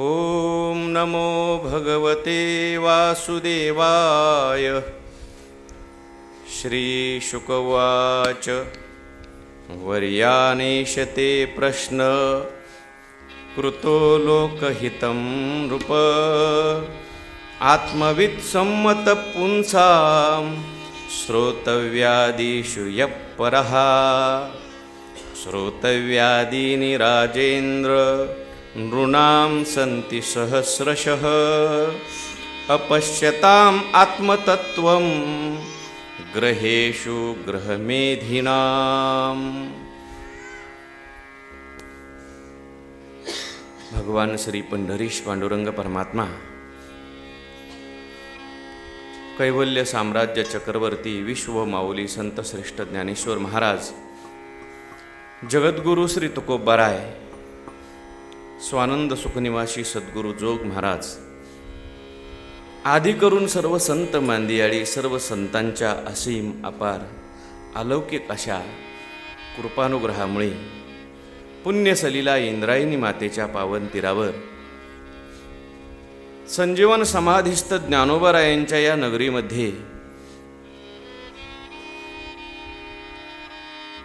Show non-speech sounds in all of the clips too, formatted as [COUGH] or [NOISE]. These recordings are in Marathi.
ॐ नमो भगवते वासुदेवाय। श्रीशुकवाच। वर्यानेशते प्रश्न। कृतो लोकहितं नृप। आत्मवित्सम्मतपुंसां श्रोतव्यादिषु यः परः। श्रोतव्यादीनि राजेन्द्र नृणां सन्ति सहस्रशः। अपश्यताम् आत्मतत्त्वं ग्रहेषु ग्रहमेधिनाम् भगवान श्री पंढरीश पांडुरंग परमात्मा कैवल्य साम्राज्य चक्रवर्ती विश्व माऊली संत श्रेष्ठ ज्ञानेश्वर महाराज जगद्गुरु श्री तुकोबाराय स्वानंद सुखनिवासी सद्गुरू जोग महाराज. आधी करून सर्व संत मांदियाळी सर्व संतांच्या असीम अपार अलौकिक अशा कृपानुग्रहामुळे पुण्यसलीला इंद्रायणी मातेच्या पावन तीरावर संजीवन समाधिस्थ ज्ञानोबरायांच्या या नगरीमध्ये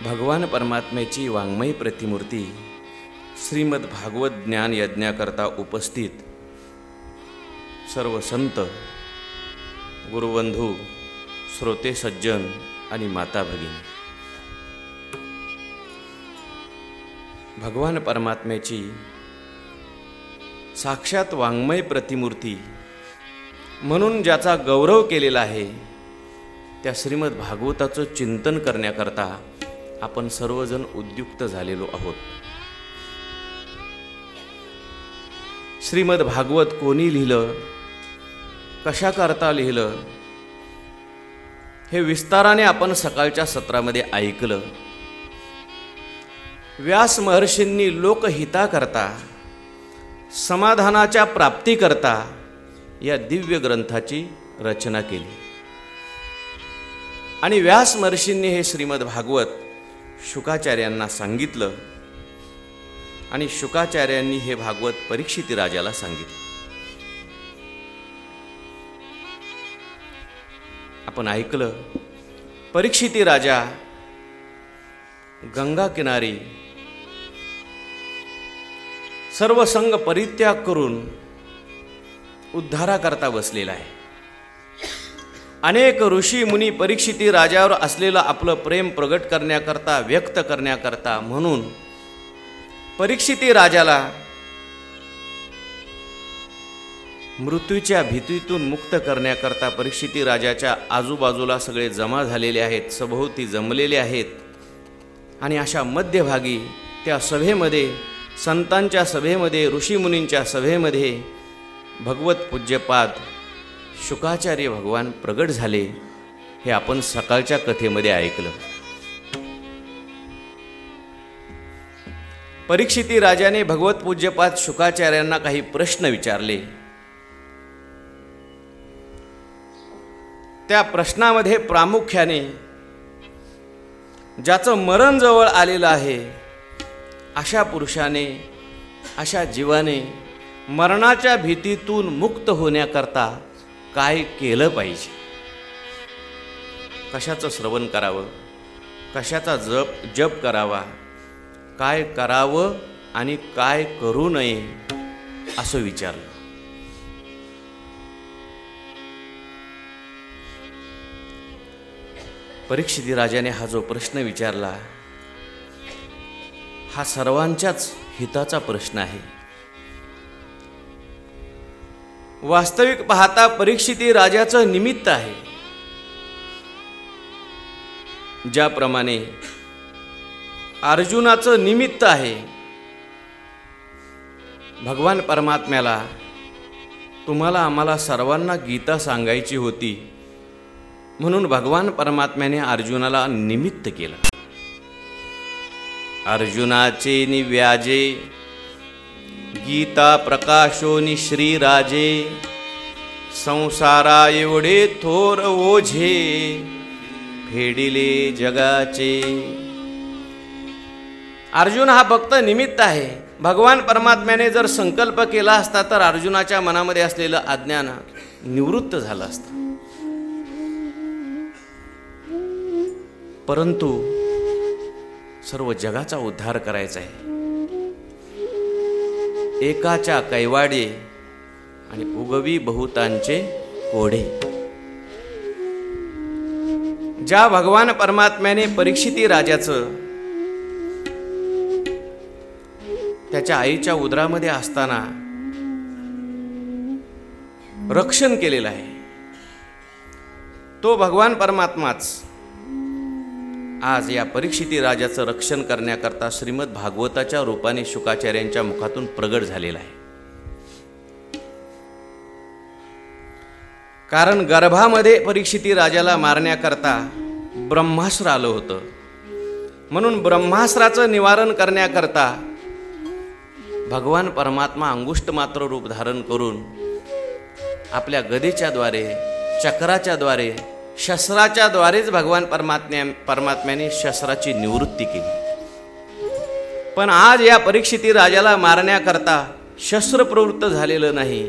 भगवान परमात्म्याची वाङ्मयी प्रतिमूर्ती श्रीमद भागवत ज्ञान यज्ञाकरता उपस्थित सर्व संत गुरुबंधू श्रोते सज्जन आणि माता भगिनी। भगवान परमात्म्याची साक्षात वाङ्मय प्रतिमूर्ती म्हणून ज्याचा गौरव केलेला आहे त्या श्रीमद भागवताचं चिंतन करण्याकरता आपण सर्वजण उद्युक्त झालेलो आहोत। श्रीमद भागवत कोणी लिहिलं? कशाकरता लिहिलं? हे विस्ताराने आपण सकाळच्या सत्रामध्ये ऐकलं. व्यास महर्षींनी लोकहिताकरता समाधानाच्या प्राप्तीकरता या दिव्य ग्रंथाची रचना केली. आणि व्यास महर्षींनी हे श्रीमद भागवत शुकाचार्यांना सांगितलं आणि शुकाचार्यांनी हे भागवत परीक्षिती राजाला सांगितले. आपण ऐकलं परीक्षिती राजा गंगा किनारी सर्व संघ परित्याग करून उद्धाराकरता बसलेला आहे. अनेक ऋषी मुनी परीक्षिती राजावर असलेलं आपलं प्रेम प्रगट करण्याकरता व्यक्त करण्याकरता म्हणून परीक्षिती राजाला मृत्यूच्या भीतीतून मुक्त करण्याकरता परीक्षिती राजाच्या आजूबाजूला सगळे जमा झालेले आहेत सभोवती जमलेले आहेत. आणि अशा मध्यभागी त्या सभेमध्ये संतांच्या सभेमध्ये ऋषीमुनींच्या सभेमध्ये भगवत पूज्यपाद शुकाचार्य भगवान प्रगट झाले हे आपण सकाळच्या कथेमध्ये ऐकलं. परीक्षिती राजाने भगवत पूज्यपाद शुकाचार्यांना काही प्रश्न विचारले. त्या प्रश्नामध्ये प्रामुख्याने ज्याचं मरण जवळ आलेलं आहे अशा पुरुषाने अशा जीवाने मरणाच्या भीतीतून मुक्त होण्याकरता काय केलं पाहिजे? कशाचं श्रवण करावं? कशाचा जप जप करावा? काय करावं आणि काय करू नये असं विचारलं. परीक्षिती राजाने हा जो प्रश्न विचारला हा सर्वांच्याच हिताचा प्रश्न आहे. वास्तविक पाहता परीक्षिती राजाचं निमित्त आहे. ज्याप्रमाणे अर्जुनाचं निमित्त आहे. भगवान परमात्म्याला तुम्हाला आम्हाला सर्वांना गीता सांगायची होती. म्हणून भगवान परमात्म्याने अर्जुनाला निमित्त केलं. अर्जुनाचे निव्याजे गीता प्रकाशोनी श्रीराजे संसारा एवढे थोर ओझे फेडिले जगाचे. अर्जुन हा फक्त निमित्त आहे. भगवान परमात्म्याने जर संकल्प केला असता तर अर्जुनाच्या मनामध्ये असलेलं अज्ञान निवृत्त झालं असतं. परंतु सर्व जगाचा उद्धार करायचा आहे. एकाच्या कैवाडे आणि उगवी बहुतांचे कोडे. ज्या भगवान परमात्म्याने परीक्षिती राजाचं त्याच्या आईच्या उदरामध्ये असताना रक्षण केलेलं आहे. तो भगवान परमात्माच आज या परीक्षिती राजाचं रक्षण करण्याकरता श्रीमद भागवताच्या रूपाने शुकाचार्यांच्या मुखातून प्रगट झालेला आहे. कारण गर्भामध्ये परीक्षिती राजाला मारण्याकरता ब्रह्मास्त्र आलं होतं. म्हणून ब्रह्मास्त्राचं निवारण करण्याकरता भगवान परमात्मा अंगुष्ट मात्र रूप धारण करून आपल्या गदेच्याद्वारे चक्राच्याद्वारे शस्त्राच्याद्वारेच भगवान परमात्म्या परमात्म्याने शस्त्राची निवृत्ती केली. पण आज या परीक्षिती राजाला मारण्याकरता शस्त्र प्रवृत्त झालेलं नाही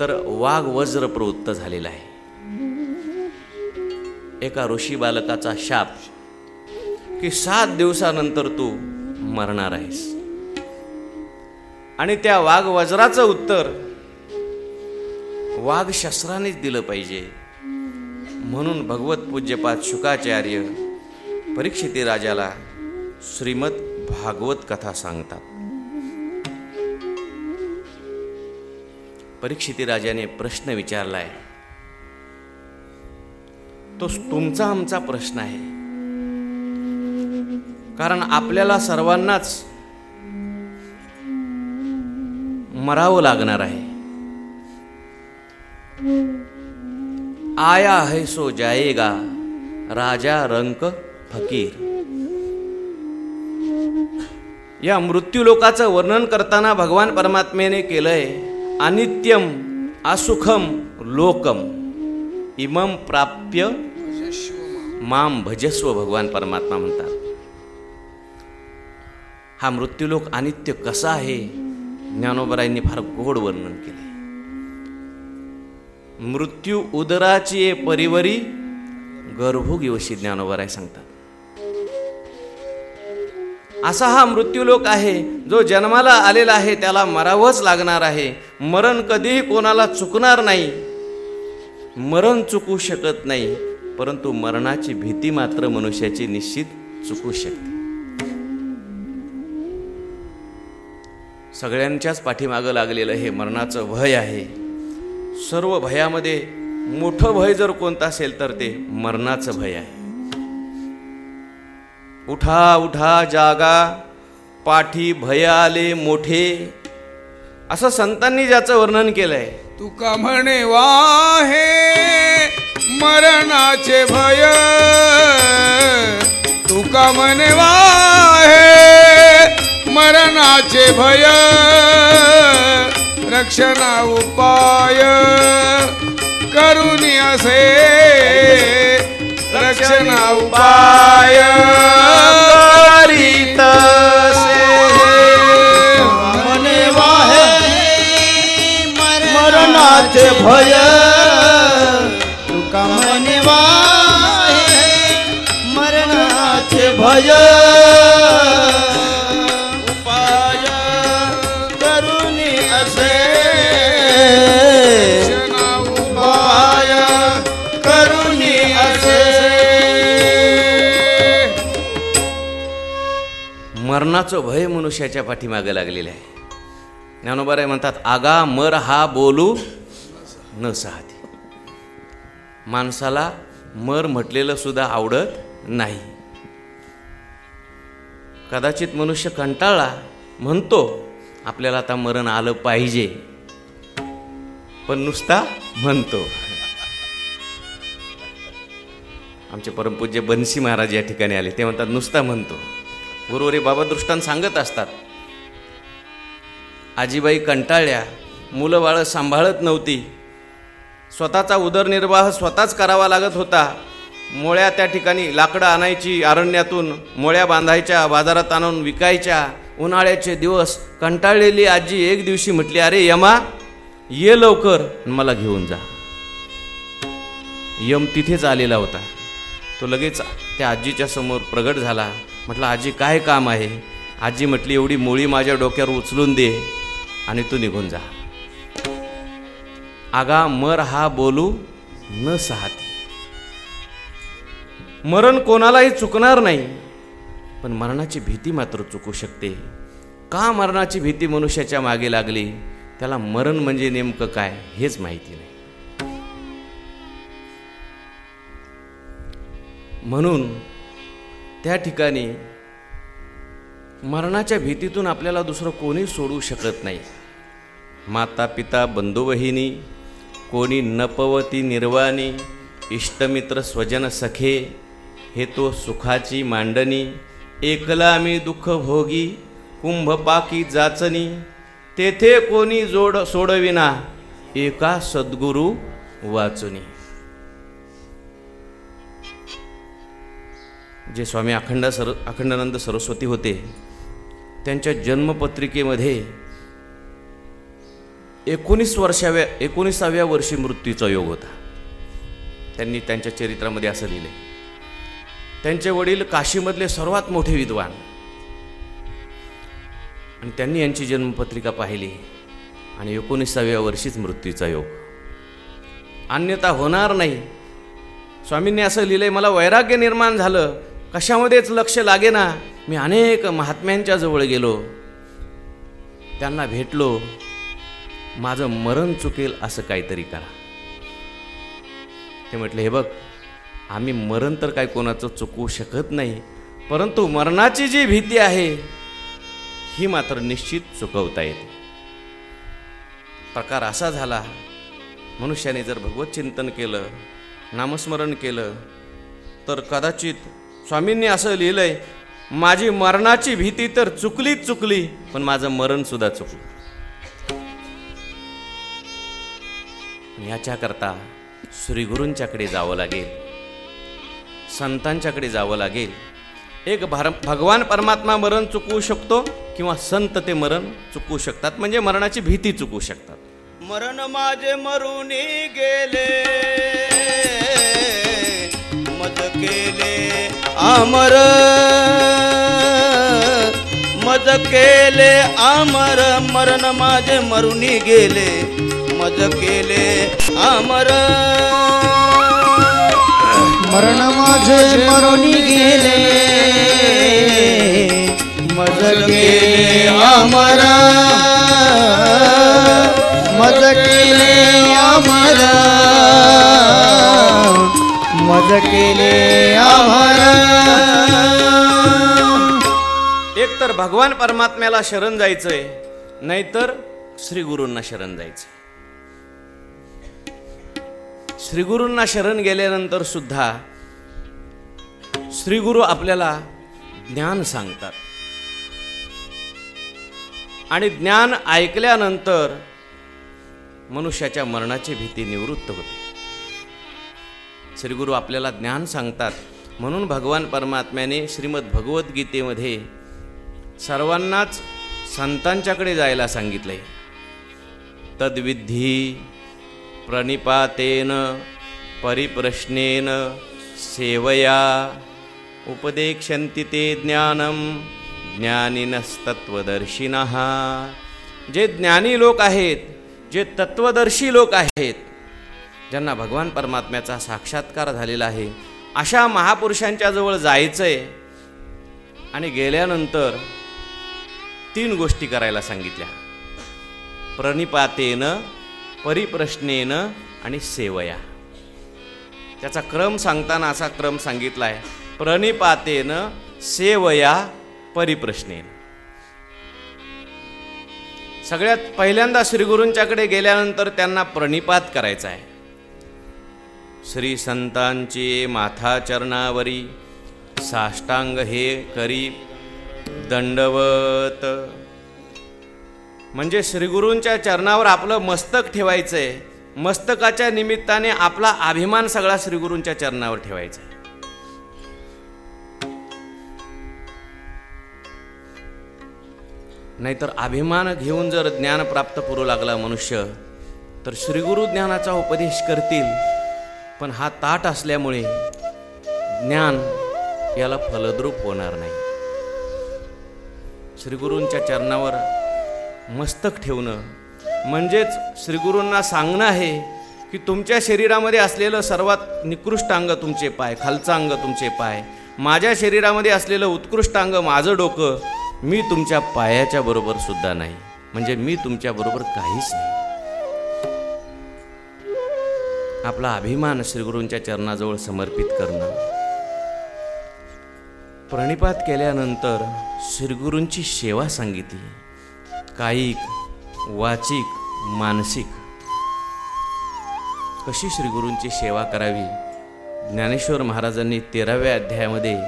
तर वाघ वज्र प्रवृत्त झालेला आहे. एका ऋषी बालकाचा शाप की सात दिवसानंतर तू मरणार आहेस. आणि त्या वाघ वज्राचं उत्तर वाघ शस्त्रानेच दिलं पाहिजे. म्हणून भगवत पूज्यपाद शुकाचार्य परीक्षिती राजाला श्रीमद भागवत कथा सांगतात. परीक्षिती राजाने प्रश्न विचारलाय तो तुमचा आमचा प्रश्न आहे. कारण आपल्याला सर्वांनाच मरावं लागणार आहे. आया है सो जाएगा राजा रंक फकीर. या मृत्यूलोकाचं वर्णन करताना भगवान परमात्मेने केलंय अनित्यम असुखम लोकम इमम प्राप्य माम भजस्व भगवान परमात्मा म्हणतात. हा मृत्यूलोक अनित्य कसा आहे? ज्ञानोबरायांनी फार गोड वर्णन केले. मृत्यू उदराची परिवरी गर्भोगिवशी ज्ञानोबराय सांगतात. असा हा मृत्यूलोक आहे जो जन्माला आलेला आहे त्याला मरावंच लागणार आहे. मरण कधीही कोणाला चुकणार नाही. मरण चुकू शकत नाही परंतु मरणाची भीती मात्र मनुष्याची निश्चित चुकू शकते. सगळ्यांच्याच पाठीमागं लागलेलं हे मरणाचं भय आहे. सर्व भयामध्ये मोठं भय जर कोणतं असेल तर ते मरणाचं भय आहे. उठा उठा जागा. पाठी भय आले मोठे. असं संतांनी ज्याचं वर्णन केलंय. तुका म्हणे वाहे मरणाचे भय. तुका म्हणे वाहे मरणाचे भय रक्षणा उपाय करुणी असे रक्षणा उपाय करीत मने वाहे मरणाचे भय मरणाचं भय मनुष्याच्या पाठीमागे लागलेलं आहे. ज्ञानोबाराय म्हणतात आगा मर हा बोलू न साधी माणसाला मर म्हटलेलं सुद्धा आवडत नाही. कदाचित मनुष्य कंटाळला म्हणतो आपल्याला आता मरण आलं पाहिजे. पण नुसता म्हणतो. आमचे परमपूज्य बनसी महाराज या ठिकाणी आले ते म्हणतात नुसता म्हणतो. गुरुवरी बाबा दृष्टांत सांगत असतात. आजीबाई कंटाळल्या मुलं बाळं सांभाळत नव्हती. स्वतःचा उदरनिर्वाह स्वतःच करावा लागत होता. मोळ्या त्या ठिकाणी लाकडं आणायची अरण्यातून मोळ्या बांधायच्या बाजारात आणून विकायच्या उन्हाळ्याचे दिवस. कंटाळलेली आजी एक दिवशी म्हटली अरे यमा ये लवकर मला घेऊन जा. यम तिथेच आलेला होता. तो लगेच त्या आजीच्या समोर प्रगट झाला. म्हटलं आजी काय काम आहे? आजी म्हटली एवढी मोळी माझ्या डोक्यावर उचलून दे आणि तू निघून जा. आगा मर हा बोलू न सहाती. मरण कोणालाही चुकणार नाही पण मरणाची भीती मात्र चुकू शकते. का मरणाची भीती मनुष्याच्या मागे लागली? त्याला मरण म्हणजे नेमकं काय हेच माहिती नाही. म्हणून त्या ठिकाणी मरणाच्या भीतीतून आपल्याला दुसरं कोणी सोडू शकत नाही. माता पिता बंधुवहिनी कोणी नपवती निर्वाणी इष्टमित्र स्वजन सखे हे तो सुखाची मांडणी एकला मी दुःख भोगी कुंभपाकी जाचनी तेथे कोणी जोड सोडविना एका सद्गुरू वाचुनी. जे स्वामी अखंड सर अखंडानंद सरस्वती होते त्यांच्या जन्मपत्रिकेमध्ये एकोणीस वर्षाव्या एकोणीसाव्या वर्षी मृत्यूचा योग होता. त्यांनी त्यांच्या चरित्रामध्ये असं लिहिले त्यांचे वडील काशीमधले सर्वात मोठे विद्वान. आणि त्यांनी यांची जन्मपत्रिका पाहिली आणि एकोणीसाव्या वर्षीच मृत्यूचा योग. अन्यथा होणार नाही. स्वामींनी असं लिहिलंय मला वैराग्य निर्माण झालं. कशामध्येच लक्ष लागे ना मी अनेक महात्म्यांच्या जवळ गेलो. त्यांना भेटलो. माझं मरण चुकेल असं काहीतरी करा. ते म्हटले हे बघ आम्ही मरण तर काय कोणाचं चुकवू शकत नाही परंतु मरणाची जी भीती आहे ही मात्र निश्चित चुकवता येते. प्रकार असा झाला मनुष्याने जर भगवत चिंतन केलं नामस्मरण केलं तर कदाचित स्वामींनी असं लिहिलंय माझी मरणाची भीती तर चुकलीच चुकली पण माझं मरण सुद्धा चुकलं. याच्याकरता श्रीगुरूंच्याकडे जावं लागेल संतांच्याकडे जावं लागेल. एक भार भगवान परमात्मा मरण चुकवू शकतो किंवा संत ते मरण चुकवू शकतात म्हणजे मरणाची भीती चुकवू शकतात. मरण माझे मरून गेले. मद केले अमर. मज केले आमर मरण माझे मरुनी गेले. मज केले अमर. मरण माझे मरुनी गेले. मज केले आमर मज केले आमर मज केले एक तर भगवान परमात्म्याला शरण जायचंय नाहीतर श्री गुरूंना शरण जायचंय. श्री गुरूंना शरण गेल्यानंतर सुद्धा श्री गुरु आपल्याला ज्ञान सांगतात. आणि ज्ञान ऐकल्यानंतर मनुष्याच्या मरणाची भीती निवृत्त होते. श्रीगुरू आपल्याला ज्ञान सांगतात. म्हणून भगवान परमात्म्याने श्रीमद भगवद्गीतेमध्ये सर्वांनाच संतांच्याकडे जायला सांगितलंय. तद्विधी प्रणिपातेन परिप्रश्नेन सेवया उपदेक्षन्ति ते ज्ञानम ज्ञानिनस्तत्वदर्शिनः जे ज्ञानी लोक आहेत जे तत्वदर्शी लोक आहेत ज्यांना भगवान परमात्म्याचा साक्षात्कार झालेला आहे अशा महापुरुषांच्या जवळ जायचंय. आणि गेल्यानंतर तीन गोष्टी करायला सांगितल्या. प्रणिपातेनं परिप्रश्नेनं आणि सेवया. त्याचा क्रम सांगताना असा क्रम सांगितला आहे प्रणिपातेनं सेवया परिप्रश्नेनं. सगळ्यात पहिल्यांदा श्रीगुरूंच्याकडे गेल्यानंतर त्यांना प्रणिपात करायचा आहे श्री संतांचे माथाचरणावरी साष्टांग हे करी दंडवत. म्हणजे श्रीगुरूंच्या चरणावर आपलं मस्तक ठेवायचं आहे मस्तकाच्या निमित्ताने आपला अभिमान सगळा श्रीगुरूंच्या चरणावर ठेवायचा. आहे नाहीतर अभिमान घेऊन जर ज्ञान प्राप्त करू लागला मनुष्य तर श्रीगुरु ज्ञानाचा उपदेश करतील. पण हा ताट असल्यामुळे ज्ञान याला फलद्रूप होणार नाही. श्रीगुरूंच्या चरणावर मस्तक ठेवणं म्हणजेच श्रीगुरूंना सांगणं आहे की तुमच्या शरीरामध्ये असलेलं सर्वात निकृष्ट अंग तुमचे पाय खालचं अंग तुमचे पाय माझ्या शरीरामध्ये असलेलं उत्कृष्ट अंग माझं डोकं मी तुमच्या पायाच्या बरोबर सुद्धा नाही. म्हणजे मी तुमच्याबरोबर काहीच नाही. आपला अभिमान श्रीगुरूंच्या चरणाजवळ समर्पित करणं. प्रणिपात केल्यानंतर श्रीगुरूंची सेवा सांगितली. कायिक वाचिक मानसिक. कशी श्रीगुरूंची सेवा करावी? ज्ञानेश्वर महाराजांनी तेराव्या अध्यायामध्ये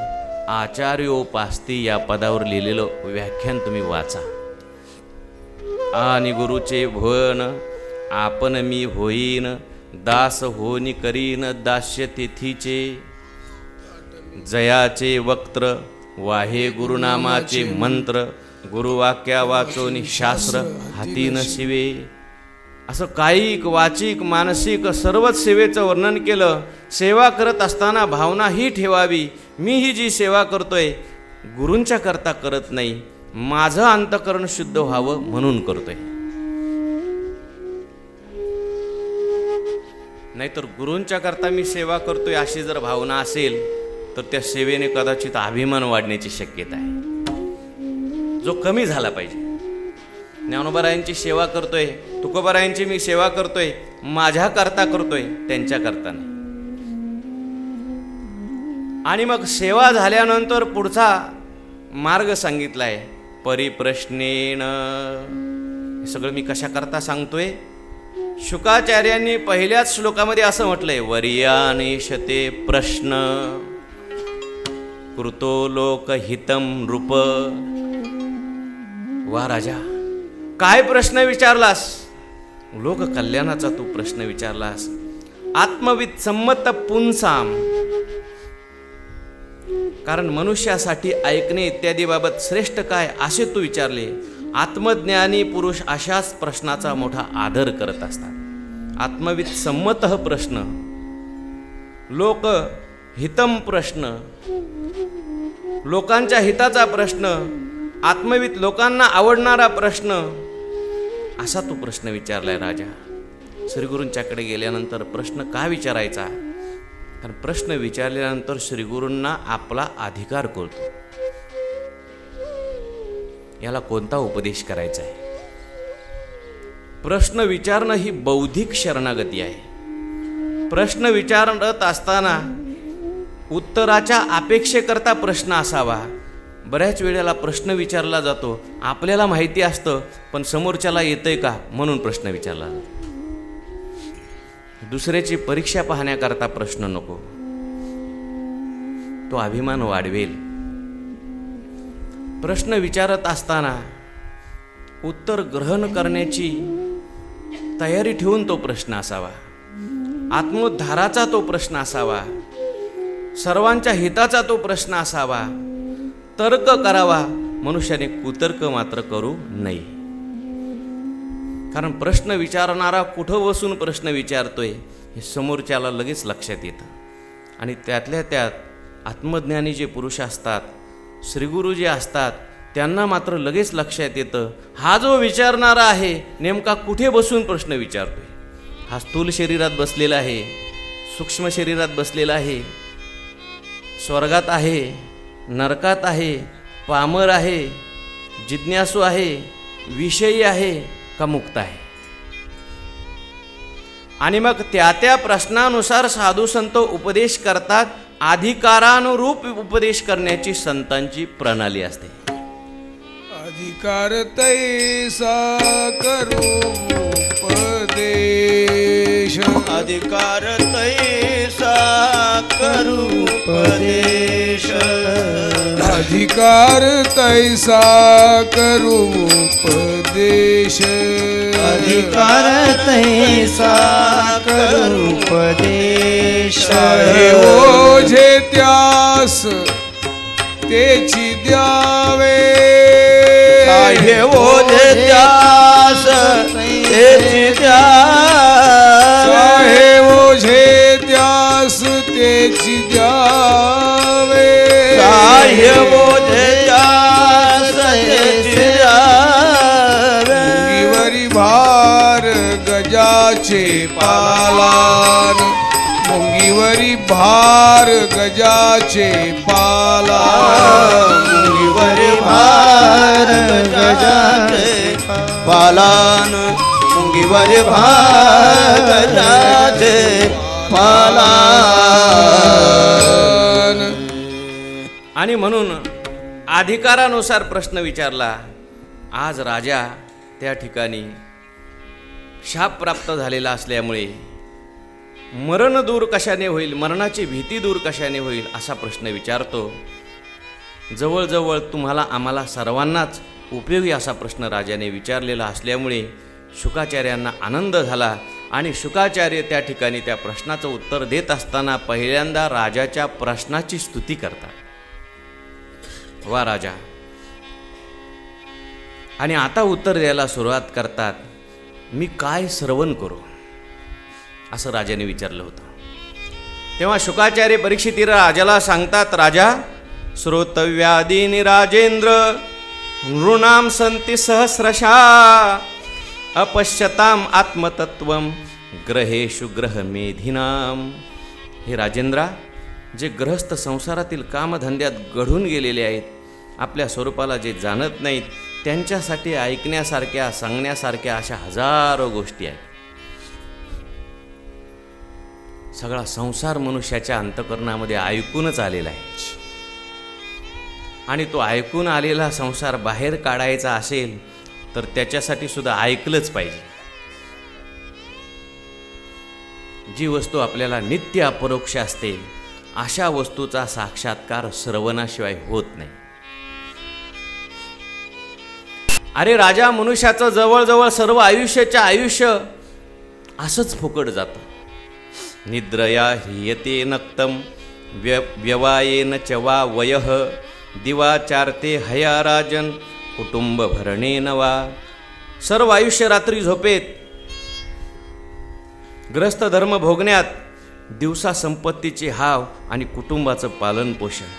आचार्योपास्ती या पदावर लिहिलेलं व्याख्यान तुम्ही वाचा. आणि गुरुचे भवन आपण मी होईन दास होनी करीन दास्य तिथीचे. जयाचे वक्त्र वाहे गुरुनामाचे मंत्र गुरुवाक्या वाचोनी शास्त्र हातीन शिवे. असं कायिक वाचिक मानसिक सर्वच सेवेचं वर्णन केलं. सेवा करत असताना भावना ही ठेवावी. मी ही जी सेवा करतोय गुरूंच्या करता करत नाही. माझं अंतकरण शुद्ध व्हावं म्हणून करतोय. नाहीतर गुरूंच्या करता मी सेवा करतोय अशी जर भावना असेल तर त्या सेवेने कदाचित अभिमान वाढण्याची शक्यता आहे. जो कमी झाला पाहिजे. ज्ञानोबरायांची सेवा करतोय तुकोबरायांची मी सेवा करतोय माझ्या करता करतोय त्यांच्या करता नाही. आणि मग सेवा झाल्यानंतर पुढचा मार्ग सांगितलाय परिप्रश्नेन. हे सगळं मी कशा करता सांगतोय? शुकाचार्यांनी पहिल्याच श्लोकामध्ये असं म्हटलंय वर्यानिशते प्रश्न कृतो लोकहितम नृप. वा राजा काय प्रश्न विचारलास? लोक कल्याणाचा तू प्रश्न विचारलास. आत्मविद संमत पुंसाम. कारण मनुष्यासाठी ऐकणे इत्यादी बाबत श्रेष्ठ काय असे तू विचारले? आत्मज्ञानी पुरुष अशाच प्रश्नाचा मोठा आदर करत असतात. आत्मवित संमत प्रश्न लोक हितम प्रश्न लोकांच्या हिताचा प्रश्न आत्मवित लोकांना आवडणारा प्रश्न असा तो प्रश्न विचारलाय राजा. श्रीगुरूंच्याकडे गेल्यानंतर प्रश्न का विचारायचा? कारण प्रश्न विचारल्यानंतर श्रीगुरूंना आपला अधिकार कळतो. याला कोणता उपदेश करायचा आहे? प्रश्न विचारणं ही बौद्धिक शरणागती आहे. प्रश्न विचारत असताना उत्तराच्या अपेक्षेकरता प्रश्न असावा. बऱ्याच वेळेला प्रश्न विचारला जातो. आपल्याला माहिती असतं पण समोरच्याला येतंय का म्हणून प्रश्न विचारला जातो. दुसऱ्याची परीक्षा पाहण्याकरता प्रश्न नको. तो अभिमान वाढवेल. प्रश्न विचारत असताना उत्तर ग्रहण करण्याची तयारी ठेवून तो प्रश्न असावा. आत्मोद्धाराचा तो प्रश्न असावा. सर्वांच्या हिताचा तो प्रश्न असावा. तर्क करावा. मनुष्याने कुतर्क मात्र करू नये. कारण प्रश्न विचारणारा कुठं बसून प्रश्न विचारतोय हे समोरच्याला लगेच लक्षात येतं. आणि त्यातल्या त्यात आत्मज्ञानी जे पुरुष असतात श्रीगुरु जे असतात त्यांना मात्र लगेच लक्षात येतं हा जो विचारणारा आहे नेमका कुठे बसून प्रश्न विचारतोय? हा स्थूल शरीरात बसलेला आहे सूक्ष्म शरीरात बसलेला आहे स्वर्गात आहे नरकात आहे पामर आहे जिज्ञासू आहे विषयी आहे का मुक्त आहे? आणि मग त्या त्या प्रश्नानुसार साधू संत उपदेश करतात अधिकारानुरूप उपदेश करण्याची संतांची प्रणाली असते. अधिकार तैसा करू उपदेश. अधिकार तैसा करू उपदेश. अधिकार तैसा करू उपदेश. अधिकार तैसा उपदेश. ओझे त्यास तेची द्यावे. ओझे त्यास पालान. मुंगीवरी भार गजाचे पालान. मुंगीवरी भार गजाचे पालान. मुंगीवरी भार गजाचे पालान. आणि म्हणून अधिकारानुसार प्रश्न विचारला आज राजा त्या ठिकाणी शाप प्राप्त झालेला असल्यामुळे मरण दूर कशाने होईल मरणाची भीती दूर कशाने होईल असा प्रश्न विचारतो. जवळजवळ तुम्हाला आम्हाला सर्वांनाच उपयोगी असा प्रश्न राजाने विचारलेला असल्यामुळे शुकाचार्यांना आनंद झाला आणि शुकाचार्य त्या ठिकाणी त्या प्रश्नाचं उत्तर देत असताना पहिल्यांदा राजाच्या प्रश्नाची स्तुती करतात. वा राजा. आणि आता उत्तर द्यायला सुरुवात करतात. मी काय श्रवण करू? असं राजाने विचारलं होतं. तेव्हा शुकाचार्य परीक्षिती राजाला सांगतात राजा श्रोतव्यादिनी राजेंद्र नृणाम संती सहस्रशा अपश्यताम आत्मतत्वम ग्रहेषु ग्रहमेधिनाम हे राजेंद्रा जे ग्रहस्थ संसारातील कामधंद्यात घडून गेलेले आहेत आपल्या स्वरूपाला जे जाणत नाहीत त्यांच्यासाठी ऐकण्यासारख्या सांगण्यासारख्या अशा हजारो गोष्टी आहेत. सगळा संसार मनुष्याच्या अंतकरणामध्ये ऐकूनच आलेला आहे. आणि तो ऐकून आलेला संसार बाहेर काढायचा असेल तर त्याच्यासाठी सुद्धा ऐकलंच पाहिजे. जी वस्तू आपल्याला नित्य अपरोक्ष असते अशा वस्तूचा साक्षात्कार श्रवणाशिवाय होत नाही. अरे राजा मनुष्याचं जवळजवळ सर्व आयुष्याच्या आयुष्य असंच फुकट जातं. निद्रया ह्रियते नक्तम व्य व्यवायेन च वा वयः दिवाचारते हया राजन कुटुंब भरणे वा. सर्व आयुष्य रात्री झोपेत. ग्रस्त धर्म भोगण्यात दिवसा संपत्तीचे हाव आणि कुटुंबाचं पालन पोषण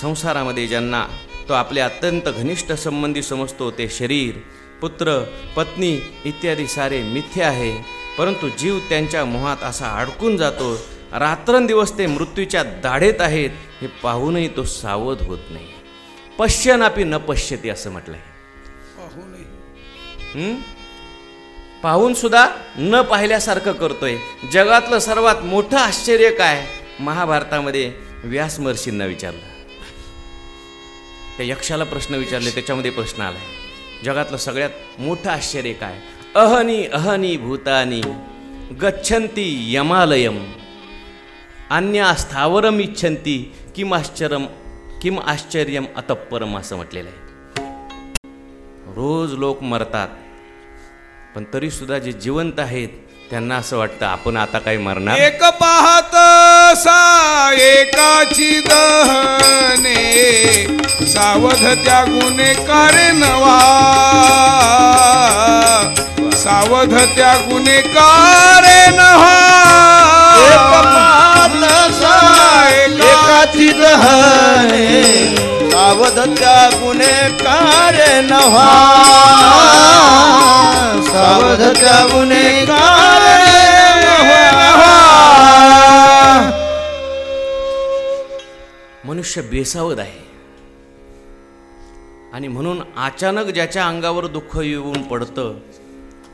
संसारामध्ये ज्यांना तो आपले अत्यंत घनिष्ठ संबंधी समजतो ते शरीर पुत्र पत्नी इत्यादी सारे मिथ्य आहे परंतु जीव त्यांच्या मोहात असा अडकून जातो रात्रंदिवस ते मृत्यूच्या दाढेत आहेत हे पाहूनही तो सावध होत नाही. पश्यनापी न पश्यती असं म्हटलंय. हं? पाहून सुद्धा न पाहिल्यासारखं करतोय. जगातलं सर्वात मोठं आश्चर्य काय? महाभारतामध्ये व्यास महर्षींना विचारलं. त्या यक्षाला प्रश्न विचारले त्याच्यामध्ये प्रश्न आलाय. जगातलं सगळ्यात मोठं आश्चर्य काय? अहनी अहनी भूतानी गच्छन्ति यमालयम. अन्य स्थावरम इच्छन्ति किम आश्चर्यम किम आश्चर्यम अतप्परम असं म्हटलेलं आहे. रोज लोक मरतात पण तरी सुद्धा जे जिवंत आहेत त्यांना असं वाटतं आपण आता काही मरणार? एक पहा सा एकाची दहने सावध त्या गुन्हेकारे नवा. सावध त्या गुन्हेकारे नवा. एकाची दहने सावध त्या गुन्हेकार नवा. सावध त्या गुन्हेकार मनुष्य बेसावध आहे. आणि म्हणून अचानक ज्याच्या अंगावर दुःख येऊन पडतं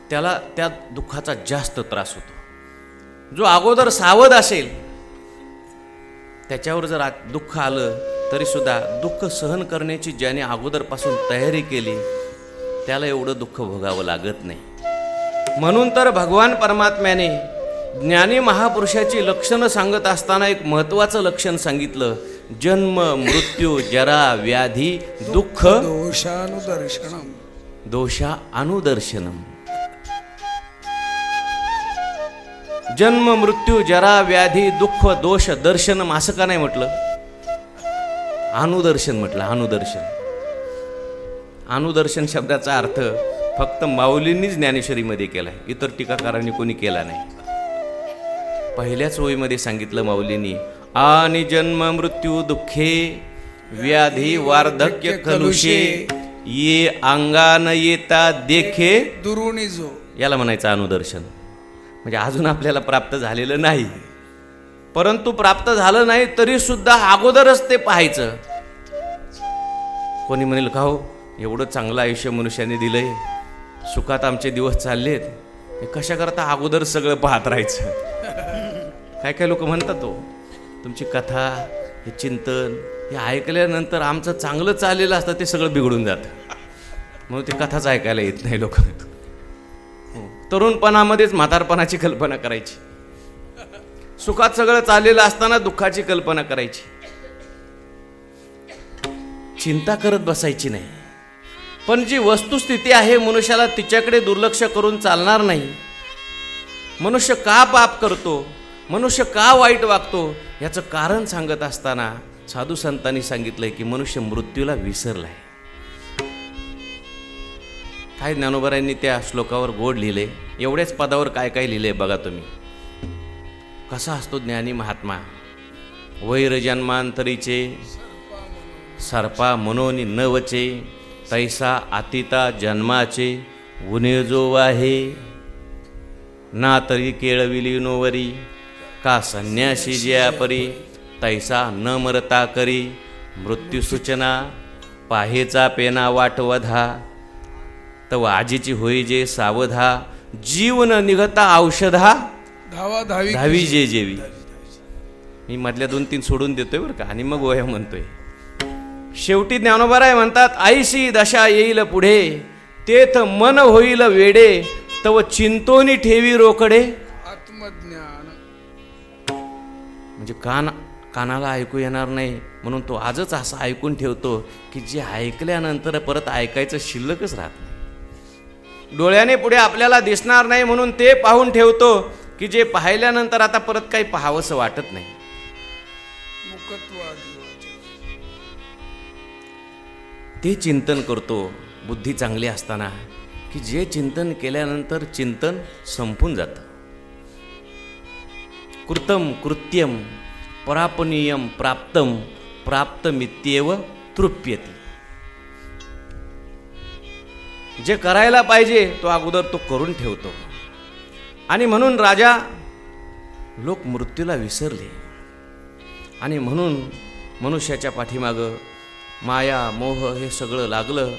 त्याला त्या दुःखाचा जास्त त्रास होतो. जो अगोदर सावध असेल त्याच्यावर जर दुःख आलं तरीसुद्धा दुःख सहन करण्याची ज्याने अगोदरपासून तयारी केली त्याला एवढं दुःख भोगावं लागत नाही. म्हणून तर भगवान परमात्म्याने ज्ञानी महापुरुषाची लक्षणं सांगत असताना एक महत्त्वाचं लक्षण सांगितलं जन्म मृत्यू जरा व्याधी दुःख दोषानुदर्शनम। दोषा अनुदर्शनम। जन्म मृत्यू जरा व्याधी दुःख दोष दर्शनम असं का नाही म्हटलं? अनुदर्शन म्हटलं अनुदर्शन. अनुदर्शन शब्दाचा अर्थ फक्त माऊलींनीच ज्ञानेश्वरीमध्ये केला आहे इतर टीकाकारांनी कोणी केला नाही. पहिल्याच ओळीमध्ये सांगितलं माऊलींनी आणि जन्म मृत्यू दुःखे व्याधी वार्धक्य कलुषे ये अंगान येता देखे. दुरुणी जो याला म्हणायचं अनुदर्शन. म्हणजे अजून आपल्याला प्राप्त झालेलं नाही. परंतु प्राप्त झालं नाही तरी सुद्धा अगोदरच ते पाहायचं. कोणी म्हणेल का हो एवढं चांगलं आयुष्य मनुष्याने दिलंय. सुखात आमचे दिवस चाललेत. हे कशा करता अगोदर सगळं पाहत राहायचं? [LAUGHS] काय काय लोक म्हणतात तो तुमची कथा हे चिंतन हे ऐकल्यानंतर आमचं चांगलं चाललेलं असतं ते सगळं बिघडून जातं. म्हणून ते कथाच ऐकायला येत नाही लोक हो. तरुणपणामध्येच म्हातारपणाची कल्पना करायची. सुखात सगळं चाललेलं असताना दुःखाची कल्पना करायची. चिंता करत बसायची नाही. पण जी वस्तुस्थिती आहे मनुष्याला तिच्याकडे दुर्लक्ष करून चालणार नाही. मनुष्य का पाप करतो? मनुष्य का वाईट वागतो? याचं कारण सांगत असताना साधू संतांनी सांगितलंय की मनुष्य मृत्यूला विसरलाय. काय ज्ञानोबरांनी त्या श्लोकावर गोड लिहिले. एवढ्याच पदावर काय काय लिहिले बघा तुम्ही. कसा असतो ज्ञानी महात्मा? वैर जन्मांतरीचे सर्पा मनोनी न वचे तैसा आतिता जन्माचे उणे जो आहे ना तरी केळविली नोवरी. का संन्यासी ज्या परी तैसा न मरता करी. मृत्यू सूचना पाहेचा पेना वाटवधा तव आजीची होई जे सावधा जीवन निघता औषधा. धावा धावी दहावी जे जेवी. मी मधल्या दोन तीन सोडून देतोय बरं का आणि मग वया म्हणतोय. शेवटी ज्ञानोबाराय म्हणतात आईशी दशा येईल पुढे तेथ मन होईल वेडे तव चिंतोनी ठेवी रोकडे. आत्मज्ञान. म्हणजे कान कानाला ऐकू येणार नाही. म्हणून तो आजच असं ऐकून ठेवतो की जे ऐकल्यानंतर परत ऐकायचं शिल्लकच राहत नाही. डोळ्याने पुढे आपल्याला दिसणार नाही म्हणून ते पाहून ठेवतो की जे पाहिल्यानंतर आता परत काही पाहावंसं वाटत नाही. ते चिंतन करतो. बुद्धी चांगली असताना की जे चिंतन केल्यानंतर चिंतन संपून जातं. कृतम कृत्यम परापनीयम प्राप्तम प्राप्तमित्येव तृप्यती. जे करायला पाहिजे तो अगोदर तो करून ठेवतो. आणि म्हणून राजा लोक मृत्यूला विसरले. आणि म्हणून मनुष्याच्या पाठीमागं माया मोह हे सगळं लागलं.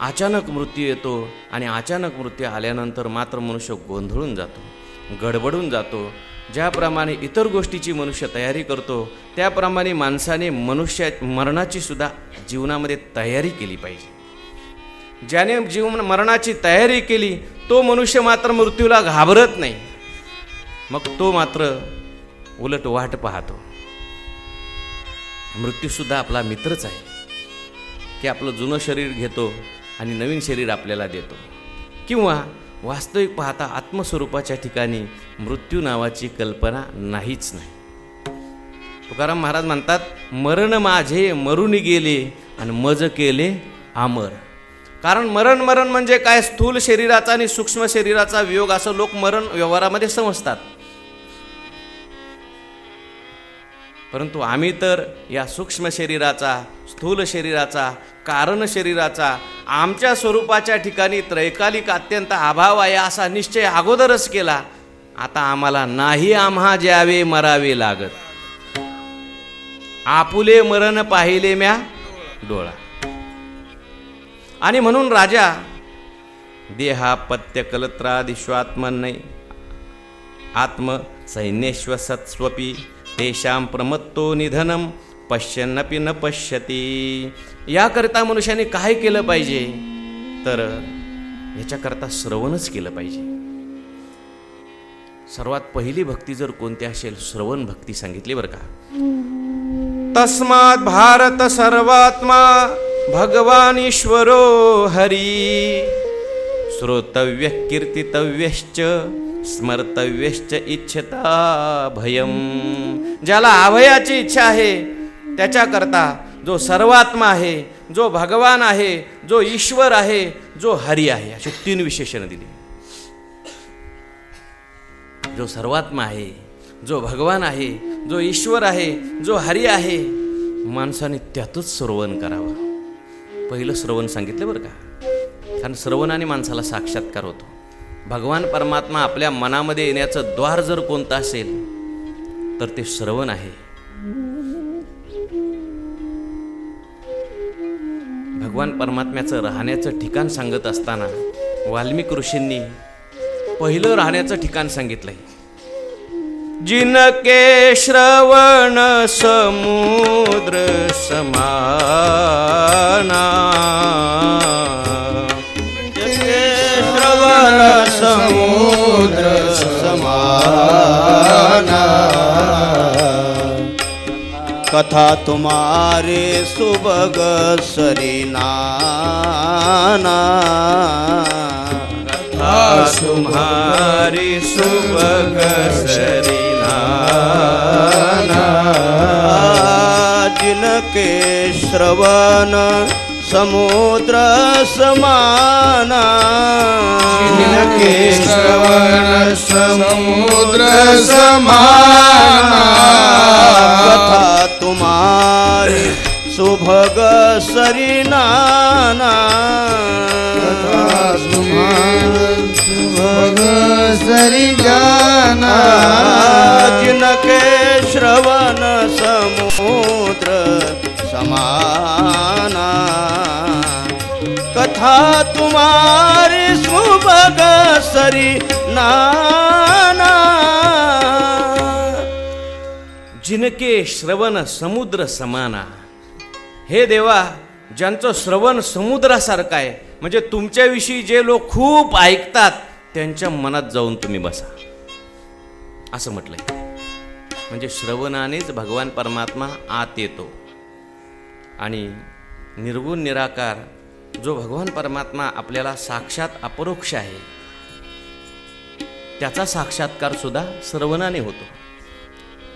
अचानक मृत्यू येतो आणि अचानक मृत्यू आल्यानंतर मात्र मनुष्य गोंधळून जातो गडबडून जातो. ज्याप्रमाणे इतर गोष्टीची मनुष्य तयारी करतो त्याप्रमाणे माणसाने मनुष्या मरणाची सुद्धा जीवनामध्ये तयारी केली पाहिजे. ज्याने जीवन मरणाची तयारी केली तो मनुष्य मात्र मृत्यूला घाबरत नाही. मग तो मात्र उलट वाट पाहतो. मृत्यूसुद्धा आपला मित्रच आहे. की आपलं जुनं शरीर घेतो आणि नवीन शरीर आपल्याला देतो. किंवा वास्तविक पाहता आत्मस्वरूपाच्या ठिकाणी मृत्यू नावाची कल्पना नाहीच नाही. तुकाराम महाराज म्हणतात मरण माझे मरून गेले आणि मज केले आमर. कारण मरण मरण म्हणजे काय? स्थूल शरीराचा आणि सूक्ष्म शरीराचा वियोग असं लोक मरण व्यवहारामध्ये समजतात. परंतु आम्ही तर या सूक्ष्म शरीराचा स्थूल शरीराचा कारण शरीराचा आमच्या स्वरूपाच्या ठिकाणी त्रैकालिक अत्यंत अभाव आहे असा निश्चय अगोदरच केला. आता आम्हाला नाही आम्हा ज्यावे मरावे लागत. आपुले मरण पाहिले म्या डोळा. आणि म्हणून राजा देहा पत्य कलत्रादिश्वात्मन आत्म सैन्येश्व सत्स्वपी तेषां प्रमत्तो निधनम पश्यन्नपि न पश्यती. याकरता मनुष्याने काय केलं पाहिजे? तर याच्याकरता श्रवणच केलं पाहिजे. सर्वात पहिली भक्ती जर कोणती असेल श्रवण भक्ती सांगितली बरं का? तस्मात भारत सर्वात्मा भगवान ईश्वरो हरी. श्रोतव्य कीर्तितव्यश्च स्मर्तव्यश्च इच्छता भयम ज्याला अभयाची इच्छा आहे त्याच्याकरता जो सर्वात्मा आहे जो भगवान आहे जो ईश्वर आहे जो हरी आहे अशी तीन विशेषणं दिली. जो सर्वात्मा आहे जो भगवान आहे जो ईश्वर आहे जो हरी आहे माणसाने त्यातच श्रवण करावं. पहिलं श्रवण सांगितलं बरं का? कारण श्रवणाने माणसाला साक्षात्कार होतो. भगवान परमात्मा आपल्या मनामध्ये येण्याचं द्वार जर कोणतं असेल तर ते श्रवण आहे. भगवान परमात्म्याचं राहण्याचं ठिकाण सांगत असताना वाल्मिक ऋषींनी पहिलं राहण्याचं ठिकाण सांगितलंय. जिनके श्रवण समुद्र समाना. श्रवण समुद्र समाना। कथा तुम्हारे सुबग सरिनाना तुम्हारी सुबग जिनके श्रवण समुद्र समाना। श्रवण समुद्र समाना। कथा तुम्हारी सुभग सरिनाना। सरी जाना जिनके श्रवण समुद्र कथा तुम्हारी सुभग सरी नाना। जिनके श्रवण समुद्र समाना हे देवा ज्यांचं श्रवण समुद्रासारखं आहे म्हणजे तुमच्याविषयी जे लोक खूप ऐकतात त्यांच्या मनात जाऊन तुम्ही बसा. असं म्हटलंय. म्हणजे श्रवणानेच भगवान परमात्मा आत येतो. आणि निर्गुण निराकार जो भगवान परमात्मा आपल्याला साक्षात अपरोक्ष आहे त्याचा साक्षात्कार सुद्धा सर्वनाने होतो.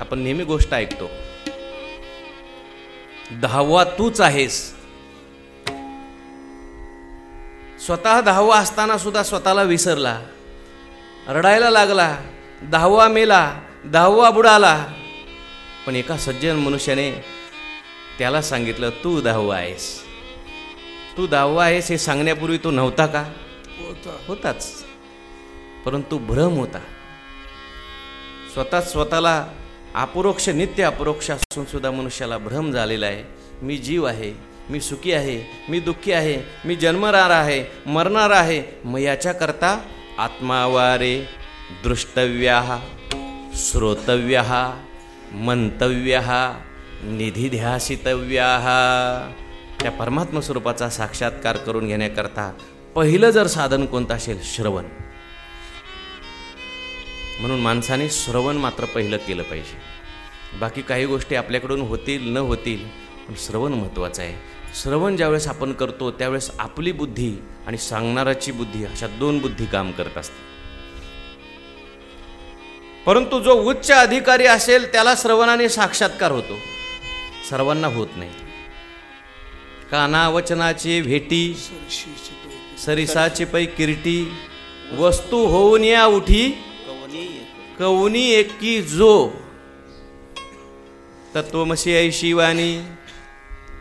आपण नेहमी गोष्ट ऐकतो दहावा तूच आहेस. स्वतः दहावा असताना सुद्धा स्वतःला विसरला रडायला लागला दहावा मेला दहावा बुडाला. पण एका सज्जन मनुष्याने त्याला सांगितलं तू दहावा आहेस. तू दहावा आहेस हे सांगण्यापूर्वी तो नव्हता का? होता. होताच. परंतु भ्रम होता. स्वतः स्वतःला अपरोक्ष नित्य अपरोक्ष असून सुद्धा मनुष्याला भ्रम झालेला आहे. मी जीव आहे मी सुखी आहे मी दुःखी आहे मी जन्मणार आहे मरणार आहे. मग याच्याकरता आत्मावारे दृष्टव्या श्रोतव्य मंतव्य निधिध्यासितव्या त्या परमात्म स्वरूपाचा साक्षात्कार करून घेण्याकरता पहिलं जर साधन कोणतं असेल श्रवण. म्हणून माणसाने श्रवण मात्र पहिलं केलं पाहिजे. बाकी काही गोष्टी आपल्याकडून होतील न होतील पण श्रवण महत्त्वाचं आहे. श्रवण ज्यावेळेस आपण करतो त्यावेळेस आपली बुद्धी आणि सांगणाराची बुद्धी अशा दोन बुद्धी काम करत असतात. परंतु जो उच्च अधिकारी असेल त्याला श्रवणाने साक्षात्कार होतो. सर्वांना होत नाही. कानावचनाची भेटी सरिसाची पै किरीटी वस्तू होऊन या उठी कवनी एकी जो. तत्वमशी ऐशी वाणी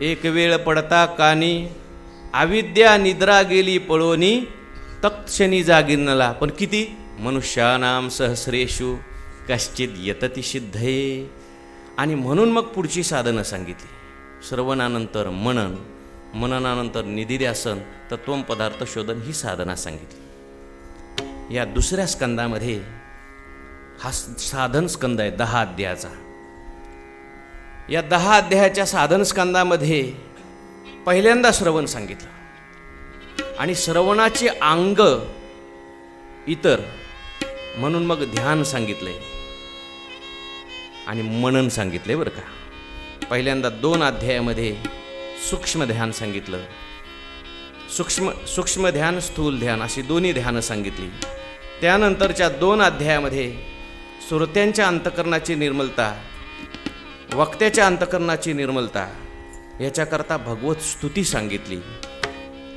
एक वेळ पडता कानी अविद्या निद्रा गेली पळोनी तत्क्षणी जागिरनला पण किती? मनुष्यानाम सहस्रेषु कश्चित यतती सिद्धये. आणि म्हणून मग पुढची साधनं सांगितली. श्रवणानंतर मनन मननानंतर निधिध्यासन तत्वम पदार्थ शोधन ही साधना सांगितली. या दुसऱ्या स्कंदामध्ये हा साधन स्कंद आहे दहा अध्यायाचा. या दहा अध्यायाच्या साधन स्कंदामध्ये पहिल्यांदा श्रवण सांगितलं. आणि श्रवणाची अंग इतर म्हणून मग ध्यान सांगितलंय. आणि मनन सांगितलंय बरं का. पहिल्यांदा दोन अध्यायामध्ये सूक्ष्म ध्यान सांगितलं. सूक्ष्म सूक्ष्म ध्यान स्थूल ध्यान अशी दोन्ही ध्यानं सांगितली. त्यानंतरच्या दोन अध्यायामध्ये श्रोत्यांच्या अंतकरणाची निर्मलता वक्त्याच्या अंतकरणाची निर्मलता याच्याकरता भगवत स्तुती सांगितली.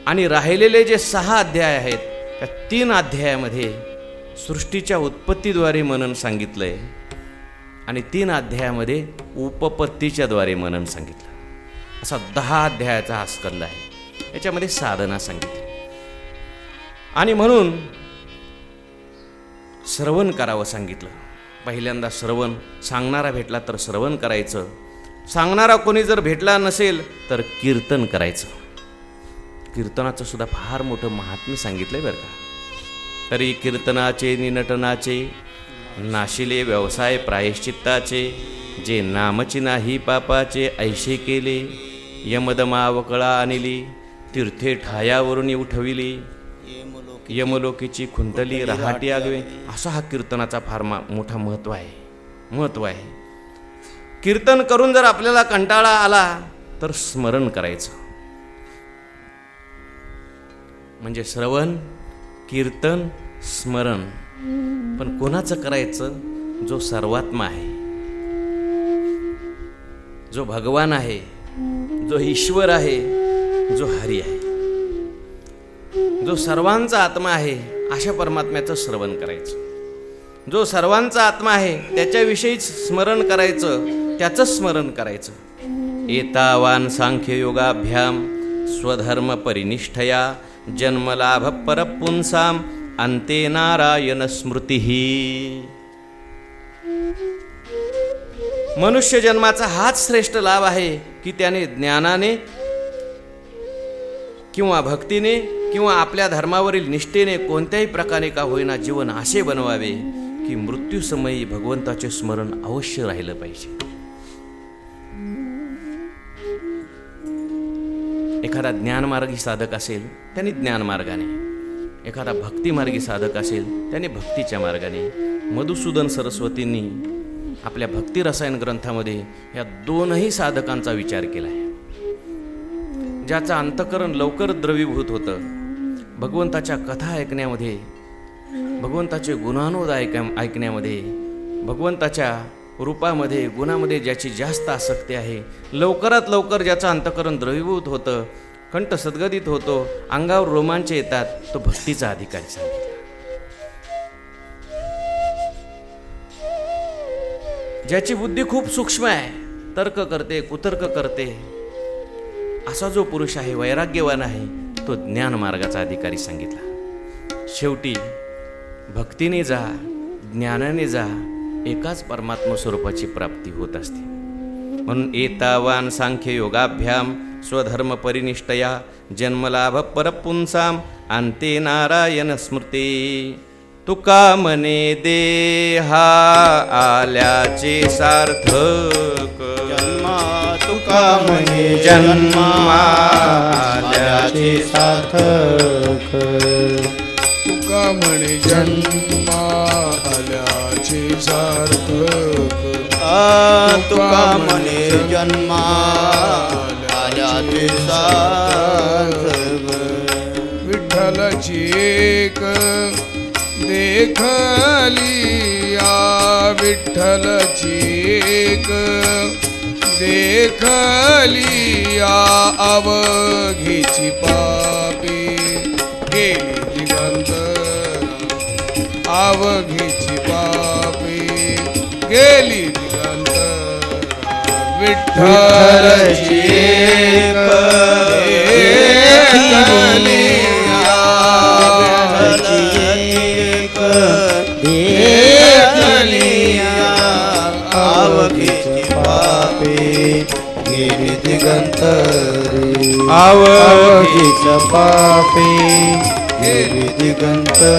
आणि राहिलेले जे सहा अध्याय आहेत त्या तीन अध्यायामध्ये सृष्टीच्या उत्पत्तीद्वारे मनन सांगितलं आहे आणि तीन अध्यायामध्ये उपपत्तीच्याद्वारे मनन सांगितलं. असा दहा अध्यायाचा हा स्कंद आहे. याच्यामध्ये साधना सांगितली. आणि म्हणून श्रवण करावं सांगितलं. पहिल्यांदा श्रवण सांगणारा भेटला तर श्रवण करायचं. सांगणारा कोणी जर भेटला नसेल तर कीर्तन करायचं. कीर्तनाचं सुद्धा फार मोठं महात्म्य सांगितलंय बरं का. तरी कीर्तनाचे निनटनाचे नाशिले व्यवसाय प्रायश्चित्ताचे जे नामची नाही पापाचे ऐशे केले यमदमावकळा आणली तीर्थे ठायावरून उठविली. यमलोकीची खुंटली रहाटी आगवे असा हा कीर्तनाचा फार मोठा महत्त्व आहे. महत्त्व आहे. कीर्तन करून जर आपल्याला कंटाळा आला तर स्मरण करायचं. म्हणजे श्रवण कीर्तन स्मरण. पण कोणाचं करायचं? जो सर्वात्मा आहे. जो भगवान आहे. जो ईश्वर आहे जो हरी आहे. जो सर्वांचा आत्मा आहे अशा परमात्म्याचं श्रवण करायचं. जो सर्वांचा आत्मा आहे त्याच्याविषयीच स्मरण करायचं त्याचं स्मरण करायचं. एतावान सांख्य योगाभ्याम स्वधर्म परिनिष्ठया जन्मलाभ परपुंसाम अंते नारायण स्मृती. मनुष्य जन्माचा हाच श्रेष्ठ लाभ आहे की त्याने ज्ञानाने किंवा भक्तीने किंवा आपल्या धर्मावरील निष्ठेने कोणत्याही प्रकारे का होईना जीवन असे बनवावे की मृत्यूसमयी भगवंताचे स्मरण अवश्य राहिलं पाहिजे. एखादा ज्ञानमार्गी साधक असेल त्याने ज्ञानमार्गाने. एखादा भक्तिमार्गी साधक असेल त्याने भक्तीच्या मार्गाने. मधुसूदन सरस्वतींनी आपल्या भक्तिरसायन ग्रंथामध्ये या दोनही साधकांचा विचार केला आहे. ज्याचं अंतकरण लवकर द्रवीभूत होतं. भगवंताच्या कथा ऐकण्यामध्ये भगवंताचे गुणानोद ऐक ऐकण्यामध्ये भगवंताच्या रूपामध्ये गुणामध्ये ज्याची जास्त आसक्ती आहे लवकरात लवकर ज्याचं अंतकरण द्रवीभूत होतं कंठ सद्गदित होतो अंगावर रोमांच येतात तो भक्तीचा अधिकारी सांगितला ज्याची बुद्धी खूप सूक्ष्म आहे तर्क करते कुतर्क करते. असा जो पुरुष आहे वैराग्यवान आहे तो ज्ञान मार्गाचा अधिकारी सांगितला. शेवटी भक्तीने जा ज्ञानाने जा एकाच परमात्म स्वरूपाची प्राप्ती होत असते. म्हणून एतावान सांख्य योगाभ्याम स्वधर्म परिनिष्ठया जन्मलाभ परपुंसाम अंते नारायण स्मृती. तुका मने देहा आल्याचे सार्थक जन्मा तुका म्हणे जन्मा आल्याचे सार्थक तुका म्हणे जन्मा आल्याचे सार्थक आ तुका म्हणे जन्मा आल्याचे सार्थक विठ्ठलाची एक देखली या विठ्ठलाची एक देखली या अवघीची पापी. गेली दिगंतर अवघीची पापी. गेली दिगंतर विठ्ठलाची एक देखली दिगंतरी आवघीच पापे दिगंतरी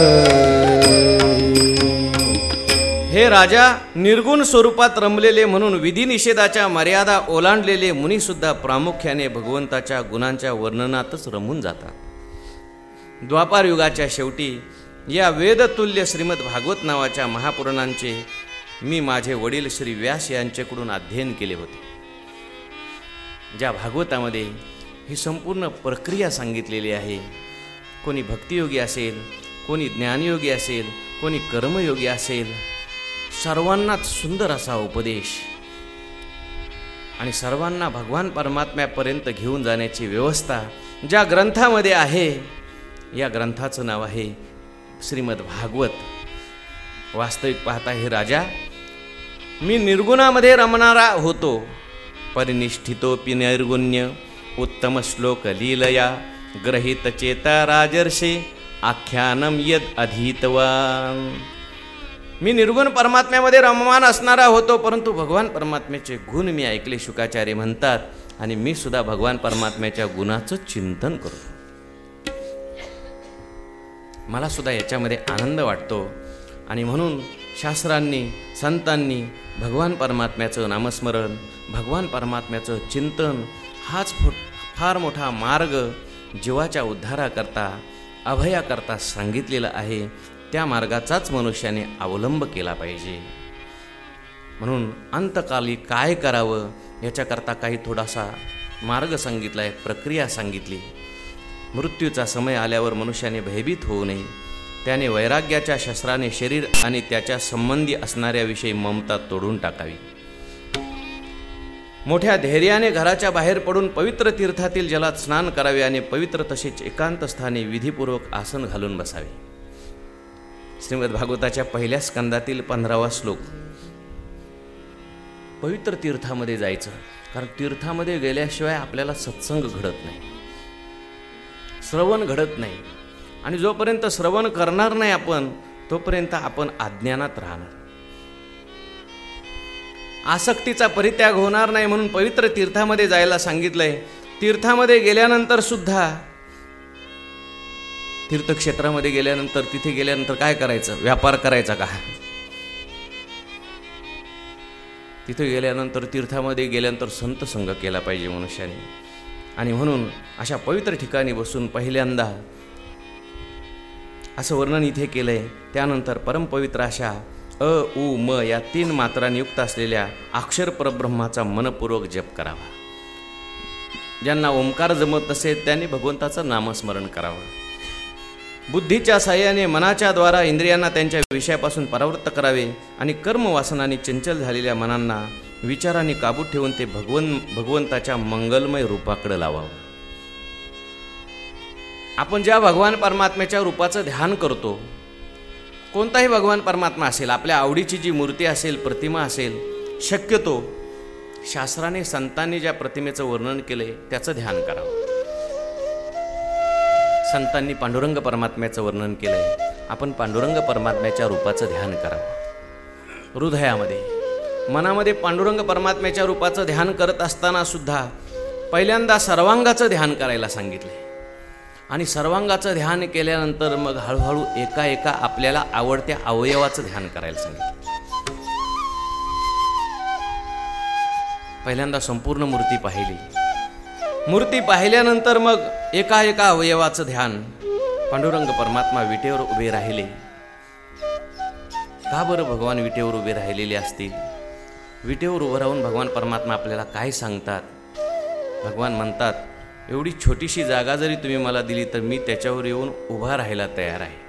हे राजा निर्गुण स्वरूपात रमलेले म्हणून विधिनिषेधाच्या मर्यादा ओलांडलेले मुनीसुद्धा प्रामुख्याने भगवंताच्या गुणांच्या वर्णनातच रमून जातात. द्वापार युगाच्या शेवटी या वेदतुल्य श्रीमद भागवत नावाच्या महापुराणांचे मी माझे वडील श्री व्यास यांच्याकडून अध्ययन केले होते. ज्या भागवतामध्ये ही संपूर्ण प्रक्रिया सांगितलेली आहे. कोणी भक्तियोगी असेल कोणी ज्ञानयोगी असेल कोणी कर्मयोगी असेल सर्वांनाच सुंदर असा उपदेश आणि सर्वांना भगवान परमात्म्यापर्यंत घेऊन जाण्याची व्यवस्था ज्या ग्रंथामध्ये आहे या ग्रंथाचं नाव आहे श्रीमद भागवत. वास्तविक पाहता हे राजा मी निर्गुणामध्ये रमणारा होतो. परिनिष्ठितोपि नैर्गुण्य उत्तम श्लोक लीलया। ग्रहित चेता राजर्षे आख्यानम यद अधीतवान। मी निर्गुण परमात्म्यामध्ये रममान असणारा होतो परंतु भगवान परमात्म्याचे गुण मी ऐकले शुकाचार्य म्हणतात आणि मी सुद्धा भगवान परमात्म्याच्या गुणाचं चिंतन करतो मला सुद्धा याच्यामध्ये आनंद वाटतो आणि म्हणून शास्त्रांनी संतांनी भगवान परमात्म्याचं नामस्मरण भगवान परमात्म्याचं चिंतन हाच फो फार मोठा मार्ग जीवाच्या उद्धाराकरता अभयाकरता सांगितलेला आहे. त्या मार्गाचाच मनुष्याने अवलंब केला पाहिजे. म्हणून अंतकाली काय करावं याच्याकरता काही थोडासा मार्ग सांगितला आहे प्रक्रिया सांगितली. मृत्यूचा समय आल्यावर मनुष्याने भयभीत होऊ नये. त्याने वैराग्याच्या शस्त्राने शरीर आणि त्याच्या संबंधी असणाऱ्याविषयी ममता तोडून टाकावी. मोठ्या धैर्याने घराच्या बाहेर पडून पवित्र तीर्थातील जलात स्नान करावे आणि पवित्र तसेच एकांत स्थानी विधीपूर्वक आसन घालून बसावे. श्रीमद भागवताच्या पहिल्या स्कंदातील पंधरावा श्लोक. पवित्र तीर्थामध्ये जायचं कारण तीर्थामध्ये गेल्याशिवाय आपल्याला सत्संग घडत नाही. श्रवण घडत नाही. आणि जोपर्यंत श्रवण करणार नाही आपण तोपर्यंत आपण अज्ञानात राहणार. आसक्तीचा परित्याग होणार नाही म्हणून पवित्र तीर्थामध्ये जायला सांगितलंय. तीर्थामध्ये गेल्यानंतर सुद्धा तीर्थक्षेत्रामध्ये गेल्यानंतर तिथे गेल्यानंतर काय करायचं? व्यापार करायचा का? तिथे गेल्यानंतर तीर्थामध्ये गेल्यानंतर संत संग केला पाहिजे मनुष्याने. आणि म्हणून अशा पवित्र ठिकाणी बसून पहिल्यांदा असं वर्णन इथे केलं आहे त्यानंतर परमपवित्र अशा अ उ म या तीन मात्रांनी नियुक्त असलेल्या अक्षर परब्रह्माचा मनपूर्वक जप करावा. ज्यांना ओंकार जमत नसेल त्यांनी भगवंताचं नामस्मरण करावं. बुद्धीच्या साह्याने मनाच्या द्वारा इंद्रियांना त्यांच्या विषयापासून परावृत्त करावे आणि कर्मवासनाने चंचल झालेल्या मनांना विचारांनी काबूत ठेवून ते भगवन भगवंताच्या मंगलमय रूपाकडे लावावं. आपण ज्या भगवान परमात्म्याच्या रूपाचं ध्यान करतो कोणताही भगवान परमात्मा असेल आपल्या आवडीची जी मूर्ती असेल प्रतिमा असेल शक्यतो शास्त्राने संतांनी ज्या प्रतिमेचं वर्णन केलंय त्याचं ध्यान करावं संतांनी पांडुरंग परमात्म्याचं वर्णन केलंय आपण पांडुरंग परमात्म्याच्या रूपाचं ध्यान करावं हृदयामध्ये मनामध्ये पांडुरंग परमात्म्याच्या रूपाचं ध्यान करत असताना सुद्धा पहिल्यांदा सर्वांगाचं ध्यान करायला सांगितले आणि सर्वांगाचं ध्यान केल्यानंतर मग हळूहळू एका एका आपल्याला आवडत्या अवयवाचं ध्यान करायला सांगितलं. पहिल्यांदा संपूर्ण मूर्ती पाहिली. मूर्ती पाहिल्यानंतर मग एका एका अवयवाचं ध्यान पांडुरंग परमात्मा विटेवर उभे राहिले. का बरं भगवान विटेवर उभे राहिलेले असतील? विटेवर उभं राहून भगवान परमात्मा आपल्याला काय सांगतात? भगवान म्हणतात एवढी छोटीशी जागा जरी तुम्ही मला दिली तर मी त्याच्यावर येऊन उभा राहायला तयार आहे.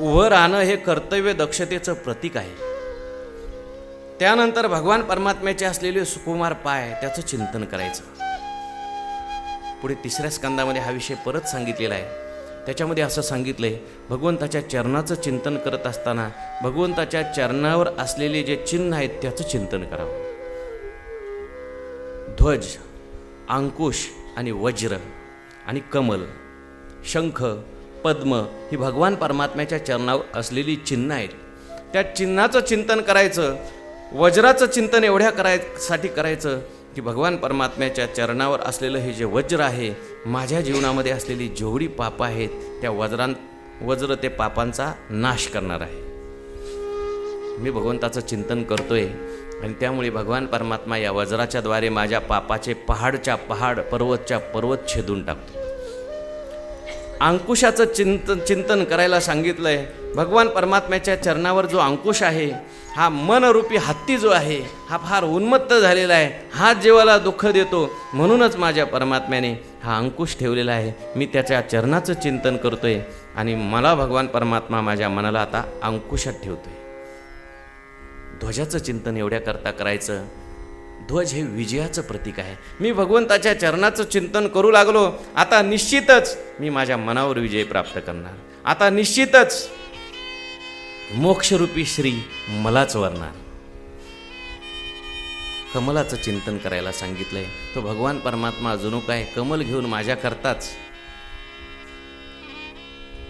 उभं राहणं हे कर्तव्य दक्षतेचं प्रतीक आहे. त्यानंतर भगवान परमात्म्याचे असलेले सुकुमार पाय त्याचं चिंतन करायचं. पुढे तिसऱ्या स्कंदामध्ये हा विषय परत सांगितलेला आहे. त्याच्यामध्ये असं सांगितलंय भगवंताच्या चरणाचं चिंतन करत असताना भगवंताच्या चरणावर असलेले जे चिन्ह आहेत त्याचं चिंतन करावं. ध्वज अंकुश आणि वज्र आणि कमल शंख पद्म ही भगवान परमात्म्याच्या चरणावर असलेली चिन्ह आहेत. त्या चिन्हाचं चिंतन करायचं वज्राचं चिंतन एवढ्या करायसाठी करायचं की भगवान परमात्म्याच्या चरणावर असलेलं हे जे वज्र आहे माझ्या जीवनामध्ये असलेली जेवढी पापं आहेत त्या वज्रां वज्र ते पापांचा नाश करणार आहे. मी भगवंताचं चिंतन करतोय. आणि त्यामुळे भगवान परमात्मा या वज्राच्याद्वारे माझ्या पापाचे पहाडच्या पहाड पर्वतच्या पर्वत छेदून टाकतो. अंकुशाचं चिंतन चिंतन करायला सांगितलंय भगवान परमात्म्याच्या चरणावर जो अंकुश आहे हा मनरूपी हत्ती जो आहे हा फार उन्मत्त झालेला आहे हा जीवाला दुःख देतो म्हणूनच माझ्या परमात्म्याने हा अंकुश ठेवलेला आहे. मी त्याच्या चरणाचं चिंतन करतोय आणि मला भगवान परमात्मा माझ्या मनाला आता अंकुशात ठेवतोय. ध्वजाचं चिंतन एवढ्या करता करायचं? ध्वज हे विजयाचं प्रतीक आहे. मी भगवंताच्या चरणाचं चिंतन करू लागलो. आता निश्चितच मी माझ्या मनावर विजय प्राप्त करणार. आता निश्चितच मोक्षरूपी श्री मलाच वरणार. कमलाचं चिंतन करायला सांगितलंय. तो भगवान परमात्मा अजून काय? कमल घेऊन माझ्याकरताच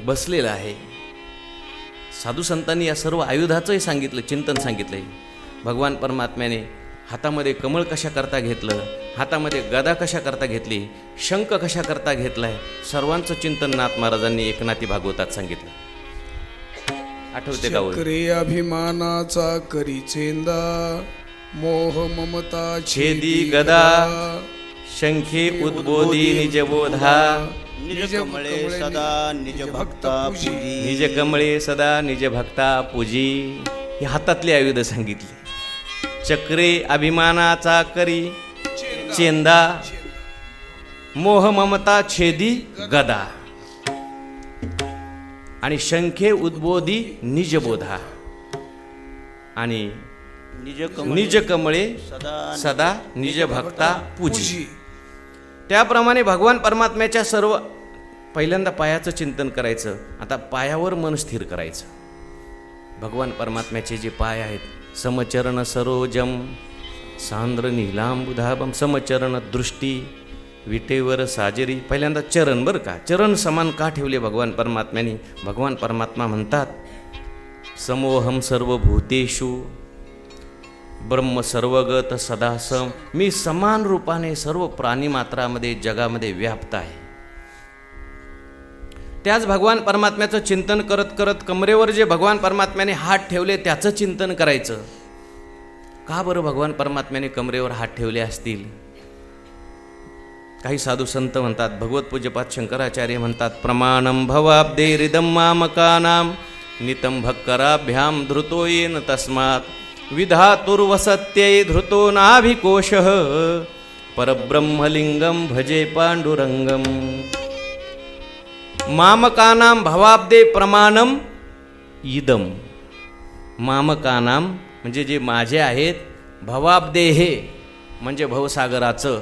बसलेला आहे. साधू संतांनी या सर्व आयुधाचंही सांगितलं चिंतन सांगितलंय. भगवान परमात्म्याने हातामध्ये कमळ कशा करता घेतलं हातामध्ये गदा कशा करता घेतली शंख कशा करता घेतलाय सर्वांचं चिंतन नाथ महाराजांनी एकनाथी भागवतात सांगितलं. आठवते का अभिमानाचा करी चेंदा मोह ममता छेदी गदा शंखे उद्बोधी निजबोधा निज कमळे सदा निज भक्ता पूजी. निज कमळे सदा निज भक्ता पूजी. ही हातातली आयुध सांगितली. चक्रे अभिमानाचा करी. चेंदा. मोह ममता छेदी गदा. आणि शंखे उद्बोधी निजबोधा आणि निज कमळे निज कमळे सदा सदा निज भक्ता पूजी. त्याप्रमाणे भगवान परमात्म्याच्या सर्व पहिल्यांदा पायाचं चिंतन करायचं. आता पायावर मन स्थिर करायचं. भगवान परमात्म्याचे जे पाय आहेत समचरण सरोजम सांद्र नीलांबुधाबम समचरण दृष्टी विटेवर साजरी पहिल्यांदा चरण बरं का? चरण समान का ठेवले भगवान परमात्म्याने? भगवान परमात्मा म्हणतात समोहम सर्व भूतेषु ब्रह्म सर्वगत सदासम. मी समान रूपाने सर्व प्राणीमात्रामध्ये जगामध्ये व्याप्त आहे. त्याच भगवान परमात्म्याचं चिंतन करत करत कमरेवर जे भगवान परमात्म्याने हात ठेवले त्याचं चिंतन करायचं. का बरं भगवान परमात्म्याने कमरेवर हात ठेवले असतील? काही साधू संत म्हणतात भगवत पूज्यपात शंकराचार्य म्हणतात प्रमाणम भवाब्दे रिदम मामकानाम नितम भक्कराभ्याम धृतो येन तस्मात्. विधातुर्वसत्यै धृतो नाभिकोशः परब्रह्मलिंगम भजे पांडुरंगम मामकानाम भवाब्दे प्रमाणम इदम। मामकानाम म्हणजे जे माझे आहेत भवाब्दे हे म्हणजे भवसागराचं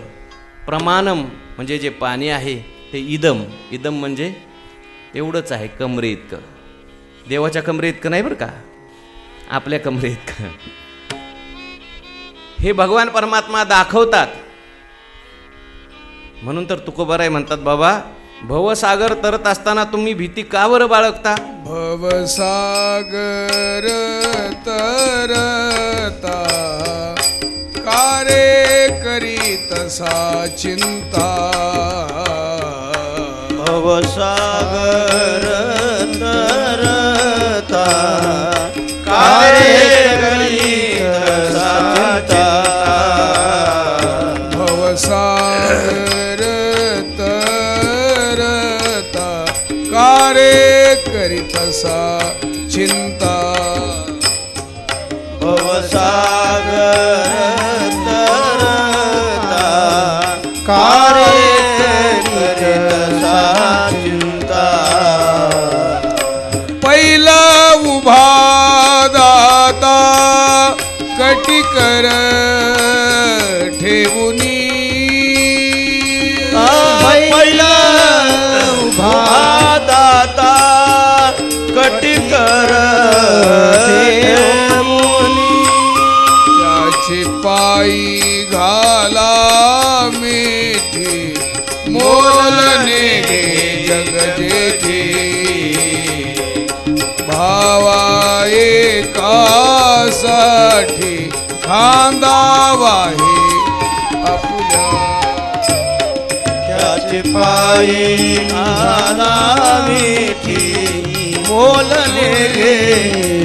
प्रमाणम म्हणजे जे पाणी आहे ते इदम। इदम म्हणजे एवढंच आहे कमरे इतकं देवाच्या कमरे इतकं नाही बरं का? आपल्या कमरे इतकं हे भगवान परमात्मा दाखवतात. म्हणून तर तुकोबाराय म्हणतात बाबा भवसागर तरत असताना तुम्ही भीती का बरं बाळगता? भवसागर तरता कारे करी तसा चिंता? भवसागर तरता करी तसा चिंता. पहिला उभा दाता कटिकर ठेवूनी पायी घाला मिठी मोलने गे जग जेठी। भावा एकासाठी खांदावा हे आपुल्या त्याचे पायी आला मिठी मोलने गे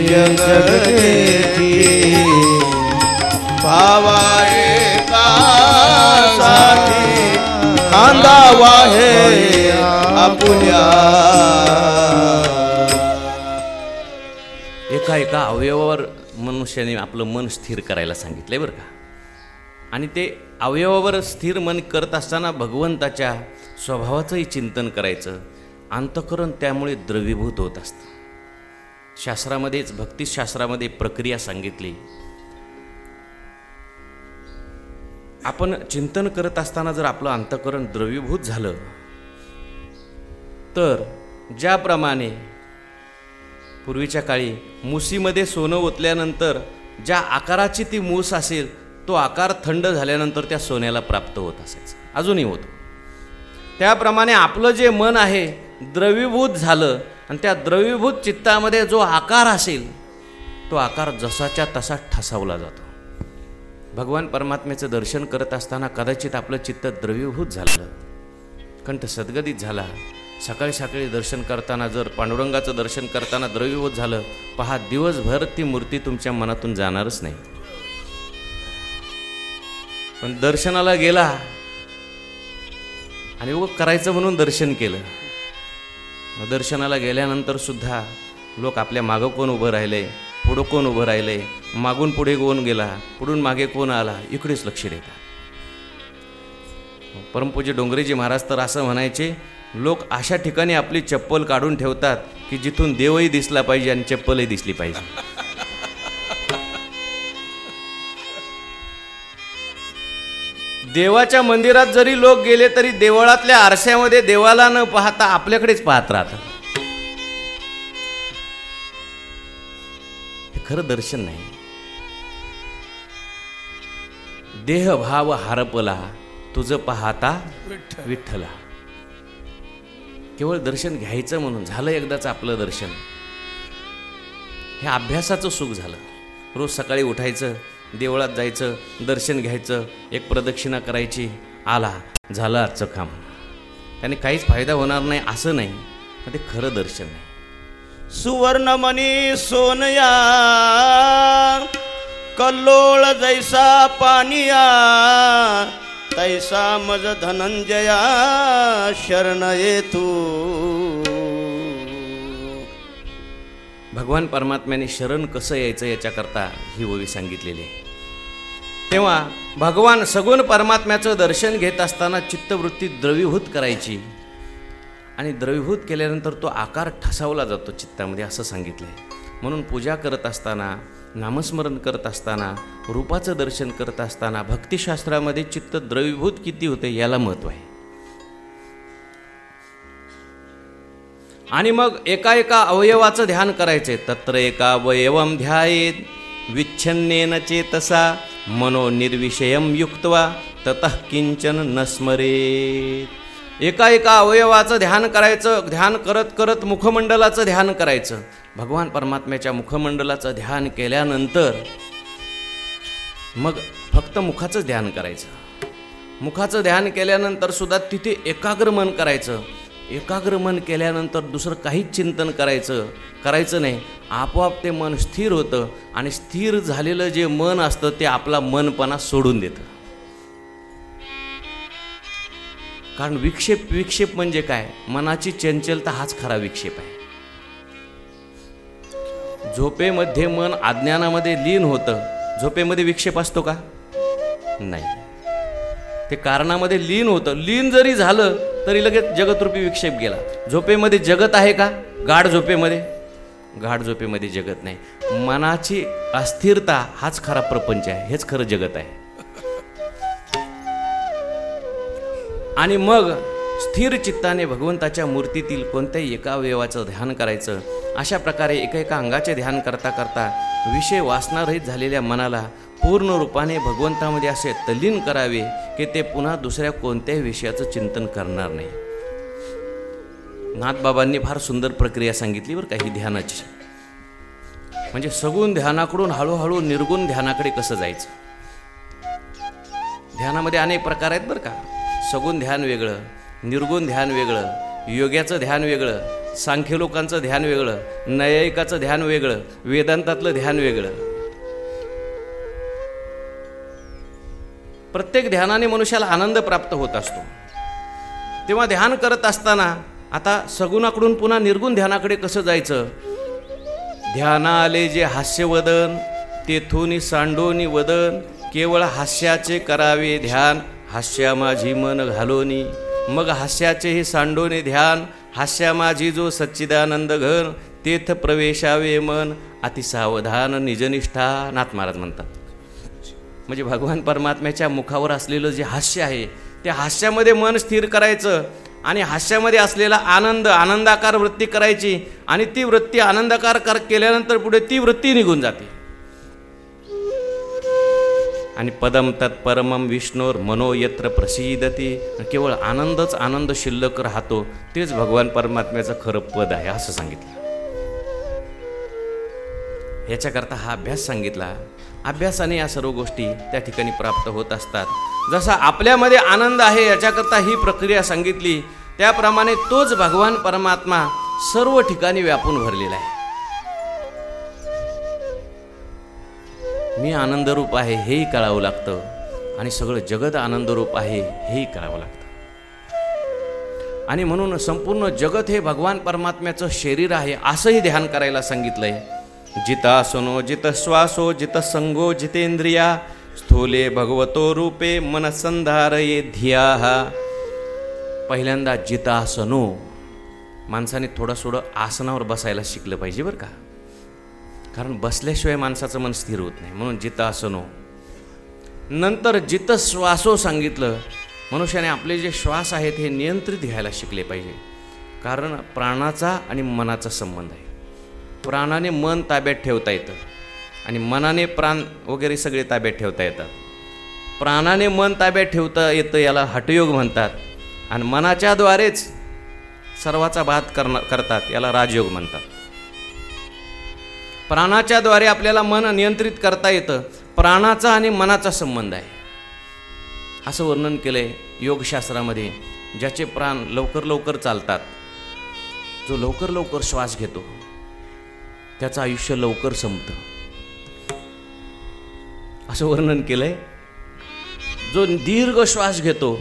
जगती भावा एकासाठी खांदा वाहे आपुल्या। एका एका अवयवावर मनुष्याने आपलं मन स्थिर करायला सांगितलंय बरं का? आणि ते अवयवावर स्थिर मन करत असताना भगवंताच्या स्वभावाचंही चिंतन करायचं अंतकरण त्यामुळे द्रवीभूत होत असतं. शास्त्रामध्येच भक्तिशास्त्रामध्ये प्रक्रिया सांगितली. आपण चिंतन करत असताना जर आपलं अंतकरण द्रवीभूत झालं तर ज्याप्रमाणे पूर्वीच्या काळी मुसीमध्ये सोनं ओतल्यानंतर ज्या आकाराची ती मूस असेल तो आकार थंड झाल्यानंतर त्या सोन्याला प्राप्त होत असायचं. अजूनही होतो. त्याप्रमाणे आपलं जे मन आहे द्रवीभूत झालं आणि त्या द्रवीभूत चित्तामध्ये जो आकार असेल तो आकार जसाच्या तसा ठसावला जातो. भगवान परमात्म्याचं दर्शन करत असताना कदाचित आपलं चित्त द्रवीभूत झालं. कंठ सद्गदित झाला. सकाळी सकाळी दर्शन करताना जर पांडुरंगाचं दर्शन करताना द्रवीभूत झालं पहा दिवसभर ती मूर्ती तुमच्या मनातून जाणारच नाही. पण दर्शनाला गेला आणि उगं करायचं म्हणून दर्शन केलं. दर्शनाला गेल्यानंतर सुद्धा लोक आपल्या मागं कोण उभं राहिले? पुढं कोण उभं राहिले? मागून पुढे कोण गेला? पुढून मागे कोण आला? इकडेच लक्ष देतात. परमपूज्य डोंगरेजी महाराज तर असं म्हणायचे लोक अशा ठिकाणी आपली चप्पल काढून ठेवतात की जिथून देवही दिसला पाहिजे आणि चप्पलही दिसली पाहिजे. देवाच्या मंदिरात जरी लोक गेले तरी देवळातल्या आरशामध्ये देवाला न पाहता आपल्याकडेच पाहत राहतात. खरं दर्शन नाही. देहभाव हारपला तुझं पाहता विठ्ठला. केवळ दर्शन घ्यायचं म्हणून झालं एकदाच आपलं दर्शन. हे अभ्यासाचं सुख झालं. रोज सकाळी उठायचं देवळात जायचं दर्शन घ्यायचं एक प्रदक्षिणा करायची आला झालं आजचं काम. त्याने काहीच फायदा होणार नाही असं नाही ते खरं दर्शन नाही सुवर्णमणी सोनया कल्लोळ जैसा पानिया तैसा मज धनंजया शरण येतू भगवान परमात्म्याने शरण कसं यायचं याच्याकरता ही ओवी सांगितलेली आहे. तेव्हा भगवान सगुण परमात्म्याचं दर्शन घेत असताना चित्तवृत्ती द्रवीभूत करायची. आणि द्रवीभूत केल्यानंतर तो आकार ठसावला जातो चित्तामध्ये असं सांगितलं आहे म्हणून पूजा करत असताना नामस्मरण करत असताना रूपाचं दर्शन करत असताना भक्तिशास्त्रामध्ये चित्त द्रवीभूत किती होते याला महत्त्व आहे. आणि मग एका एका अवयवाचं ध्यान करायचे तत्र एका अवयवम ध्यायेत विच्छन्नेन चेतसा मनोनिर्विषयम युक्त्वा ततः किंचन न स्मरेत. एका एका अवयवाचं ध्यान करायचं ध्यान करत करत मुखमंडलाचं ध्यान करायचं. भगवान परमात्म्याच्या मुखमंडलाचं ध्यान केल्यानंतर मग फक्त मुखाचं ध्यान करायचं. मुखाचं ध्यान केल्यानंतर सुद्धा तिथे एकाग्र मन करायचं. एकाग्र मन केल्यानंतर दुसरं काहीच चिंतन करायचं. करायचं नाही. आपोआप ते मन स्थिर होतं आणि स्थिर झालेलं जे मन असतं ते आपला मनपणा सोडून देतं. कारण विक्षेप विक्षेप म्हणजे काय? मनाची चंचलता हाच खरा विक्षेप आहे. झोपेमध्ये मन अज्ञानामध्ये लीन होतं. झोपेमध्ये विक्षेप असतो का? नाही. ते कारणामध्ये लीन होतं. लीन जरी झालं तरी लगेच जगतरूपी विक्षेप गेला. झोपेमध्ये जगत आहे का? गाढ झोपेमध्ये? गाढ झोपेमध्ये जगत नाही. मनाची अस्थिरता हाच खरा प्रपंच आहे. हेच खरं जगत आहे. आणि मग स्थिर चित्ताने भगवंताच्या मूर्तीतील कोणत्याही एका अवयवाचं ध्यान करायचं अशा प्रकारे एका एका अंगाचे ध्यान करता करता विषय वासनारहित झालेल्या मनाला पूर्ण रूपाने भगवंतामध्ये असे तल्लीन करावे की ते पुन्हा दुसऱ्या कोणत्याही विषयाचं चिंतन करणार नाही. नाथबाबांनी फार सुंदर प्रक्रिया सांगितली बरं काही ध्यानाची. म्हणजे सगुण ध्यानाकडून हळूहळू निर्गुण ध्यानाकडे कसं जायचं? ध्यानामध्ये अनेक प्रकार आहेत बरं का. सगुण ध्यान वेगळं निर्गुण ध्यान वेगळं योग्याचं ध्यान वेगळं सांख्य लोकांचं ध्यान वेगळं नैयायिकाचं ध्यान वेगळं वेदांतातलं ध्यान वेगळं. प्रत्येक ध्यानाने मनुष्याला आनंद प्राप्त होत असतो. तेव्हा ध्यान करत असताना आता सगुणाकडून पुन्हा निर्गुण ध्यानाकडे कसं जायचं? ध्यानाले जे हास्यवदन तेथून सांडोनी वदन केवळ हास्याचे करावे ध्यान. हास्या माझी मन घालोनी मग हास्याचे हे सांडोने ध्यान. हास्या माझी जो सच्चिदानंद घन तेथ प्रवेशावे मन. अतिसावधान निजनिष्ठा नाथ महाराज म्हणतात. म्हणजे भगवान परमात्म्याच्या मुखावर असलेलं जे हास्य आहे त्या हास्यामध्ये मन स्थिर करायचं आणि हास्यामध्ये असलेला आनंद आनंदाकार वृत्ती करायची आणि ती वृत्ती आनंदाकार कर केल्यानंतर पुढे ती वृत्ती निघून जाते. आणि पदम तत्परमम विष्णोर मनो यत्र प्रसिद्धती केवळ आनंदच आनंद शिल्लक राहतो तेच भगवान परमात्म्याचं खरं पद आहे असं सांगितलं. याच्याकरता हा अभ्यास सांगितला. अभ्यासाने या सर्व गोष्टी त्या ठिकाणी प्राप्त होत असतात. जसा आपल्यामध्ये आनंद आहे याच्याकरता ही प्रक्रिया सांगितली त्याप्रमाणे तोच भगवान परमात्मा सर्व ठिकाणी व्यापून भरलेला आहे. मी आनंदरूप आहे हेही कळावं लागतं. आणि सगळं जगत आनंदरूप आहे हेही कळावं लागतं. आणि म्हणून संपूर्ण जगत हे भगवान परमात्म्याचं शरीर आहे असंही ध्यान करायला सांगितलंय. जितासनो जित श्वासो जित संगो जितेंद्रिया स्थूले भगवतो रूपे मनसंधारये धिया पहिल्यांदा जितासनो माणसाने थोडं थोडं आसनावर बसायला शिकलं पाहिजे बरं का? कारण बसल्याशिवाय माणसाचं मन स्थिर होत नाही. म्हणून जितासनो नंतर जित श्वासो सांगितलं मनुष्याने आपले जे श्वास आहेत हे नियंत्रित घ्यायला शिकले पाहिजे. कारण प्राणाचा आणि मनाचा संबंध आहे. प्राणाने मन ताब्यात ठेवता येतं. आणि मनाने प्राण वगैरे सगळे ताब्यात ठेवता येतात. प्राणाने मन ताब्यात ठेवता येतं याला हटयोग म्हणतात. आणि मनाच्याद्वारेच सर्वाचा बात करणार करतात याला राजयोग म्हणतात. प्राणाच्याद्वारे आपल्याला मन नियंत्रित करता येतं. प्राणाचा आणि मनाचा संबंध आहे. असं वर्णन केलं आहे योगशास्त्रामध्ये ज्याचे प्राण लवकर लवकर चालतात. जो लवकर लवकर श्वास घेतो त्याचं आयुष्य लवकर संपतं. असं वर्णन केलं आहे जो दीर्घ श्वास घेतो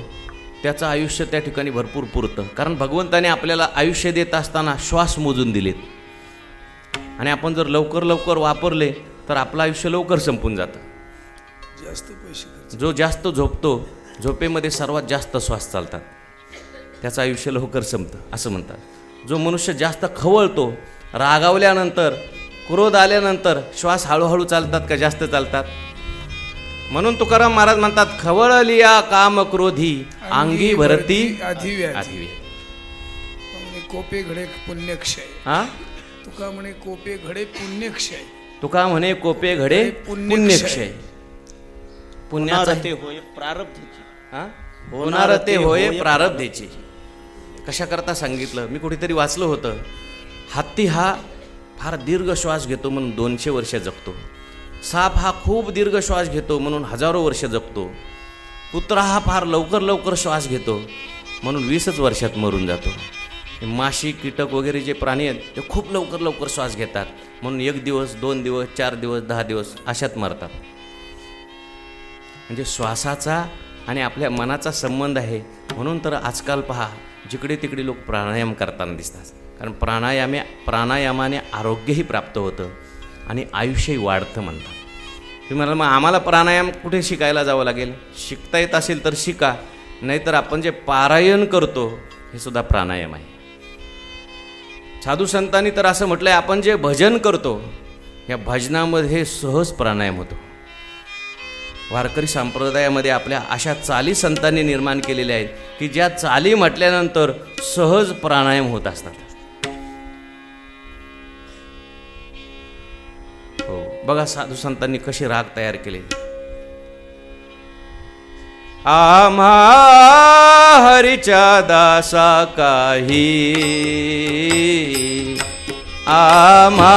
त्याचं आयुष्य त्या ठिकाणी भरपूर पुरतं. कारण भगवंताने आपल्याला आयुष्य देत असताना श्वास मोजून दिलेत. आणि आपण जर लवकर लवकर वापरले तर आपलं आयुष्य लवकर संपून जातं. जास्त पैसे जो जास्त झोपतो झोपेमध्ये सर्वात जास्त श्वास चालतात. त्याचं आयुष्य लवकर संपतं असं म्हणतात. जो मनुष्य जास्त खवळतो रागावल्यानंतर क्रोध आल्यानंतर श्वास हळूहळू चालतात का जास्त चालतात? म्हणून तुकाराम महाराज म्हणतात खवळलिया काम क्रोधी अंगी भरती कोपे घडे पुण्यक्षय. हा? तुका म्हणे कोपे घडे पुण्यक्षय. तुका म्हणे कोपे घडे पुण्यक्षय. पुण्याचा होणार ते होय प्रारब्धची. हा? होणार ते होय प्रारब्धेची. कशाकरता सांगितलं? मी कुठेतरी वाचलं होतं. हत्ती हा फार दीर्घ श्वास घेतो म्हणून दोनशे वर्ष जगतो. साप हा खूप दीर्घ श्वास घेतो म्हणून हजारो वर्ष जगतो. कुत्रा हा फार लवकर लवकर श्वास घेतो म्हणून वीसच वर्षात मरून जातो. माशी कीटक वगैरे जे प्राणी आहेत ते खूप लवकर लवकर श्वास घेतात. म्हणून एक दिवस दोन दिवस चार दिवस दहा दिवस अशात मरतात. म्हणजे श्वासाचा आणि आपल्या मनाचा संबंध आहे. म्हणून तर आजकाल पहा जिकडे तिकडे लोक प्राणायाम करताना दिसतात. कारण प्राणायामे प्राणायामाने आरोग्यही प्राप्त होतं आणि आयुष्यही वाढतं म्हणतात. तुम्ही म्हणाल मग आम्हाला प्राणायाम कुठे शिकायला जावं लागेल? शिकता येत असेल तर शिका. नाहीतर आपण जे पारायण करतो हे सुद्धा प्राणायाम आहे. साधू संतांनी तर असं म्हटलंय आपण जे भजन करतो या भजनामध्ये सहज प्राणायाम होतो. वारकरी संप्रदायामध्ये आपल्या अशा चाली संतांनी निर्माण केलेल्या आहेत की ज्या चाली म्हटल्यानंतर सहज प्राणायाम होत असतात. हो बघा साधू संतांनी कसे राग तयार केले. आम्हा हरीच्या दासा काही. आम्हा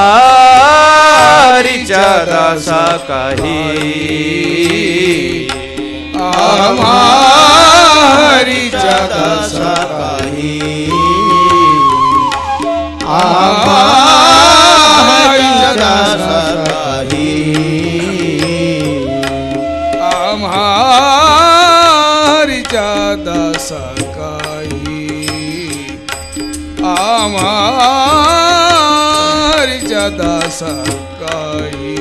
हरीच्या दासा काही. आम्हा हरीच्या दासा काही. आम्हा दासा काही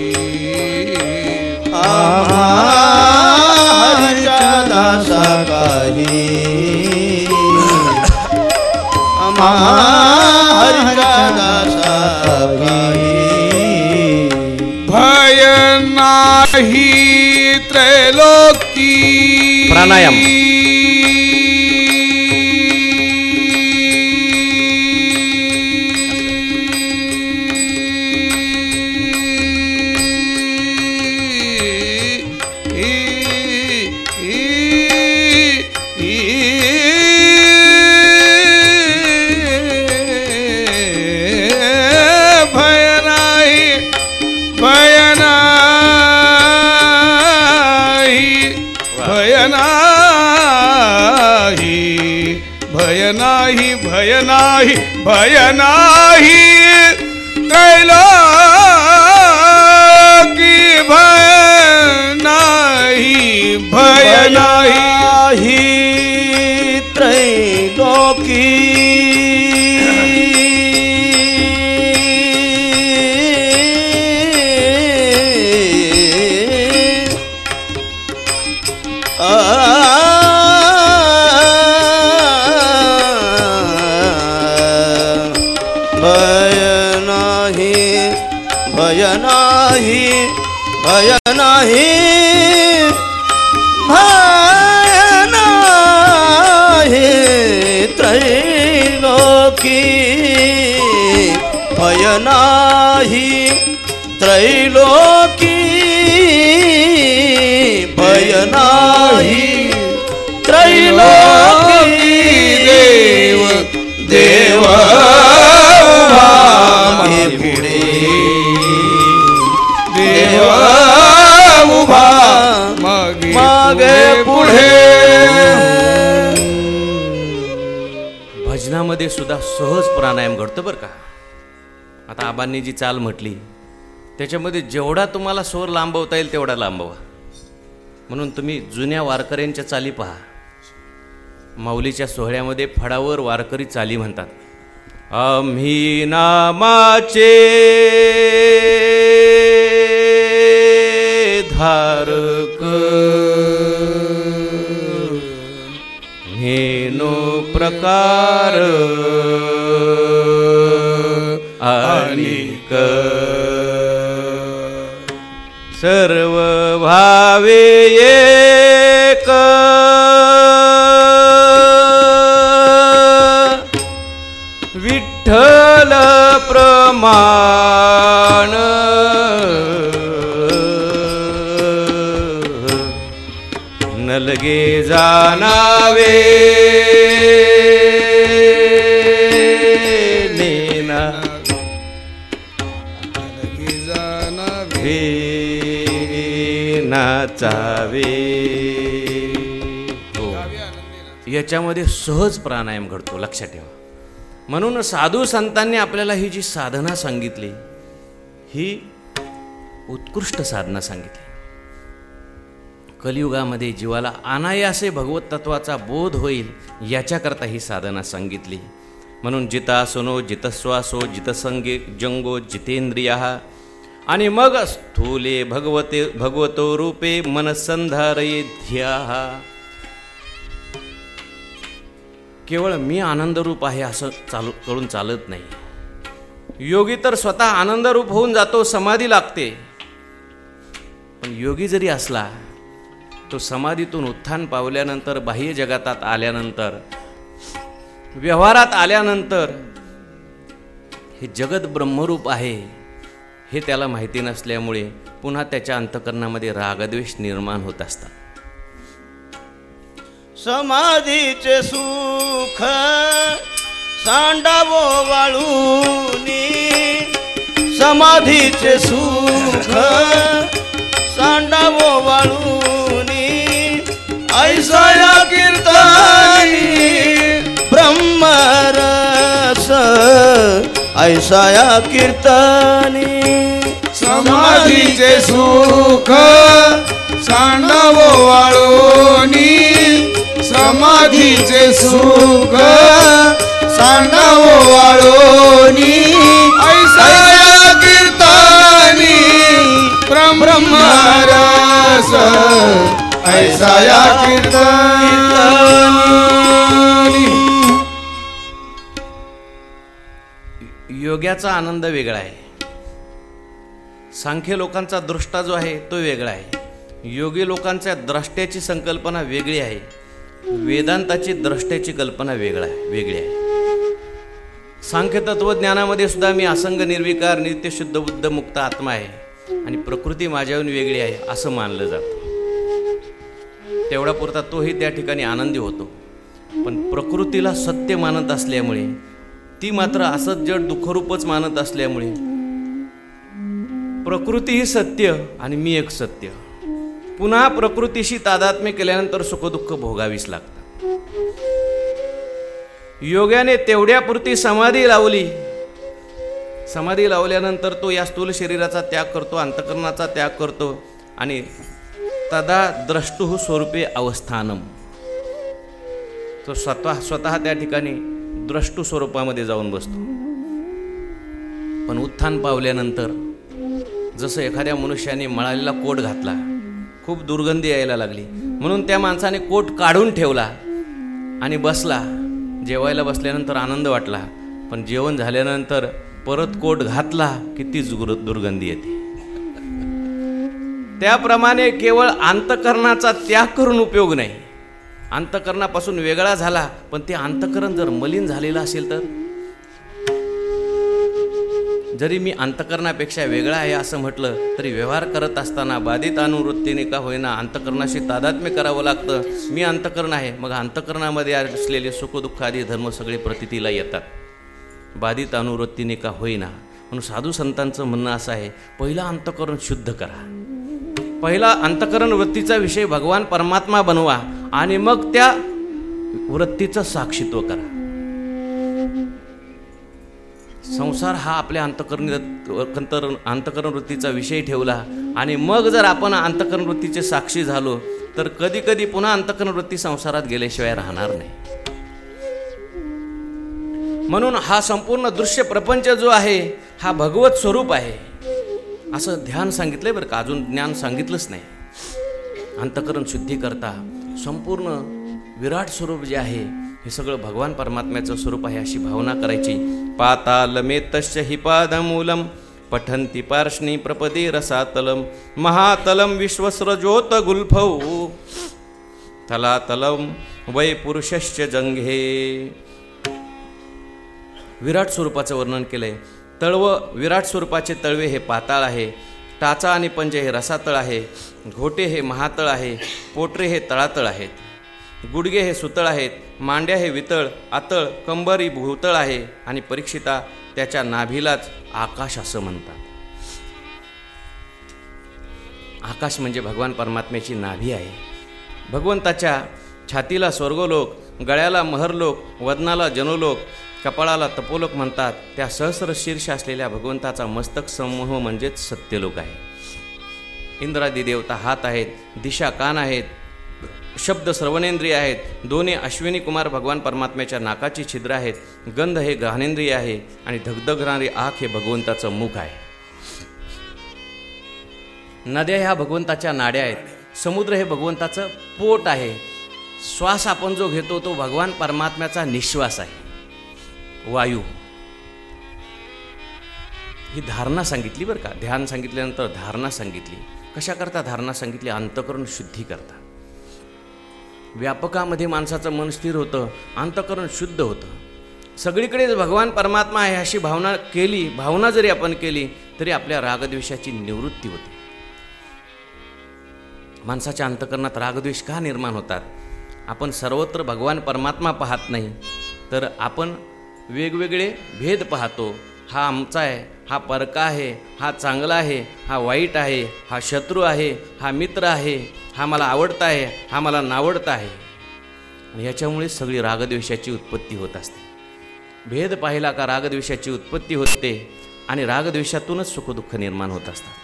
हरिच्या दासा काही भय नाही त्रैलोक्याचा प्राणायाम. भय नाही. नाही त्रैलोकी भय नाही त्रैलोकी देव देव मागे पुढे. देव उभा मागे मागे पुढे. भजनामध्ये सुद्धा सहज प्राणायाम घडतं बरं का? आता आबांनी जी चाल म्हटली. त्याच्यामध्ये जेवढा तुम्हाला स्वर लांबवता येईल तेवढा लांबवा. म्हणून तुम्ही जुन्या वारकऱ्यांच्या चाली पहा. माऊलीच्या सोहळ्यामध्ये फडावर वारकरी चाली म्हणतात. आम्ही नामाचे धारक. हेनो प्रकार. अनिक. सर्व भावे एक. विठ्ठल प्रमाण. नलगे जानावे याच्यामध्ये सहज प्राणायाम घडतो लक्षात ठेवा. म्हणून साधू संतांनी आपल्याला ही जी साधना सांगितली ही उत्कृष्ट साधना सांगितली. कलियुगामध्ये जीवाला अनायासे भगवत तत्वाचा बोध होईल याच्याकरता ही साधना सांगितली. म्हणून जितासनो जितस्वासो जितसंगे जंगो जितेंद्रिया आणि मग स्थूले भगवते भगवतो रूपे मनसंधारये ध्या केवळ मी आनंदरूप आहे असं चालू करून चालत नाही. योगी तर स्वतः आनंदरूप होऊन जातो समाधी लागते. पण योगी जरी असला तो समाधीतून उत्थान पावल्यानंतर बाह्य जगातात आल्यानंतर व्यवहारात आल्यानंतर हे जगत ब्रह्मरूप आहे हे त्याला माहिती नसल्यामुळे पुन्हा त्याच्या अंतकरणामध्ये रागद्वेष निर्माण होत असतात. समाधीचे सुख सांडावो वाळूनी. समाधीचे सुख सांडावो वाळूनी. ऐसया कीर्तनी ब्रह्मरस. ऐसया कीर्तनी समाधीचे सुख सांडावो वाळोनी. समाधीचे सुख सांडवो वाळोनी. ऐसा कीर्तनी ब्रह्मरस. ऐसा या कीर्तनी. योग्याचा आनंद वेगळा आहे. सांख्य लोकांचा दृष्टा जो आहे तो वेगळा आहे. योगी लोकांच्या द्रष्ट्याची संकल्पना वेगळी आहे. वेदांताची द्रष्ट्याची कल्पना वेगळा आहे वेगळी आहे. सांख्य तत्वज्ञानामध्ये सुद्धा मी असंग निर्विकार नित्य शुद्ध बुद्ध मुक्त आत्मा आहे आणि प्रकृती माझ्याहून वेगळी आहे असं मानलं जातं. तेवढा पुरता तोही त्या ठिकाणी आनंदी होतो. पण प्रकृतीला सत्य मानत असल्यामुळे ती मात्र असंच जड दुःखरूपच मानत असल्यामुळे प्रकृती ही सत्य आणि मी एक सत्य. पुन्हा प्रकृतीशी तादात्म्य केल्यानंतर सुखदुःख भोगावीच लागतात योग्याने तेवढ्यापुरती समाधी लावली समाधी लावल्यानंतर तो या स्थूल शरीराचा त्याग करतो अंतकरणाचा त्याग करतो आणि तदा द्रष्टु स्वरूपे अवस्थानम. तो स्वतः स्वतः त्या ठिकाणी द्रष्टू स्वरूपामध्ये जाऊन बसतो. पण उत्थान पावल्यानंतर जसं एखाद्या मनुष्याने मळालेला कोट घातला खूप दुर्गंधी यायला लागली. म्हणून त्या माणसाने कोट काढून ठेवला आणि बसला. जेवायला बसल्यानंतर आनंद वाटला. पण जेवण झाल्यानंतर परत कोट घातला की तीच दुर्गंधी येते. त्याप्रमाणे केवळ अंतकरणाचा त्याग करून उपयोग नाही. अंतकरणापासून वेगळा झाला पण ते अंतकरण जर मलिन झालेलं असेल तर? जरी मी अंतकरणापेक्षा वेगळा आहे असं म्हटलं तरी व्यवहार करत असताना बाधित अनुवृत्तीने का होईना अंतकरणाशी तादात्म्य करावं लागतं. मी अंतकरण आहे मग अंतकरणामध्ये असलेले सुखदुःख आदी धर्म सगळे प्रतितीला येतात. बाधित अनुवृत्तीने का होईना. म्हणून साधू संतांचं म्हणणं असं आहे पहिला अंतकरण शुद्ध करा. पहिला अंतकरण वृत्तीचा विषय भगवान परमात्मा बनवा आणि मग त्या वृत्तीचं साक्षित्व करा. संसार हा आपल्या अंतकरण अंतर अंतकरण वृत्तीचा विषय ठेवला आणि मग जर आपण अंतकरण वृत्तीचे साक्षी झालो तर कधी कधी पुन्हा अंतकरण वृत्ती संसारात गेल्याशिवाय राहणार नाही. म्हणून हा संपूर्ण दृश्य प्रपंच जो आहे हा भगवत स्वरूप आहे. असं ध्यान सांगितलंय बरं का अजून ज्ञान सांगितलंच नाही. अंतकरण शुद्धी करता संपूर्ण विराट स्वरूप जे आहे हे सगळं भगवान परमात्म्याचं स्वरूप आहे अशी भावना करायची. पातालमेतश्च हि पादमूलम पठंती पार्ष्णी प्रपदी रसातलम महातलम विश्वस्रजोत गुल्फौ तलातलम वै पुरुषश्च जंघे विराट स्वरूपाचं वर्णन केलंय. तळव विराट स्वरूपाचे तळवे हे पाताळ आहे. टाचा आणि पंजे हे रसातळ आहे. घोटे हे महातळ आहे. पोटरे हे तळातळ आहेत. गुडगे हे सुतळ आहेत मांड्या हे वितळ आतळ कंबर ही भूतळ आहे आणि परीक्षिता त्याच्या नाभीलाच आकाश असं म्हणतात. आकाश म्हणजे भगवान परमात्म्याची नाभी आहे. भगवंताच्या छातीला स्वर्गलोक गळ्याला महरलोक वदनाला जनोलोक कपाळाला तपोलोक म्हणतात. त्या सहस्र शीर्ष असलेल्या भगवंताचा मस्तक समूह म्हणजेच सत्यलोक आहे. इंद्रादी देवता हात आहेत दिशा कान आहेत शब्द श्रवणेंद्रिय आहेत. दोन्ही अश्विनी कुमार भगवान परमात्म्याच्या नाकाची छिद्र आहेत. गंध हे घाणेंद्रिय आहे आणि धगधगणारी आख हे भगवंताचं मुख आहे. नद्या ह्या भगवंताच्या नाड्या आहेत. समुद्र हे भगवंताचं पोट आहे. श्वास आपण जो घेतो तो भगवान परमात्म्याचा निश्वास आहे. वायू. ही धारणा सांगितली बरं का? ध्यान सांगितल्यानंतर धारणा सांगितली. कशाकरता धारणा सांगितली? अंतकरण शुद्धी करता. व्यापकामध्ये माणसाचं मन स्थिर होतं अंतकरण शुद्ध होतं. सगळीकडेच भगवान परमात्मा आहे अशी भावना केली भावना जरी आपण केली तरी आपल्या रागद्वेषाची निवृत्ती होते. माणसाच्या अंतकरणात रागद्वेष का निर्माण होतात? आपण सर्वत्र भगवान परमात्मा पाहत नाही तर आपण वेगवेगळे भेद पाहतो. हा आमचा आहे हा परका आहे हा चांगला आहे हा वाईट आहे हा शत्रू आहे हा मित्र आहे हा मला आवडता आहे हा मला नावडता आहे. आणि याच्यामुळे सगळी रागद्वेषाची उत्पत्ती होत असते. भेद पाहिला का रागद्वेषाची उत्पत्ती होते आणि रागद्वेषातूनच सुखदुःख निर्माण होत असतात.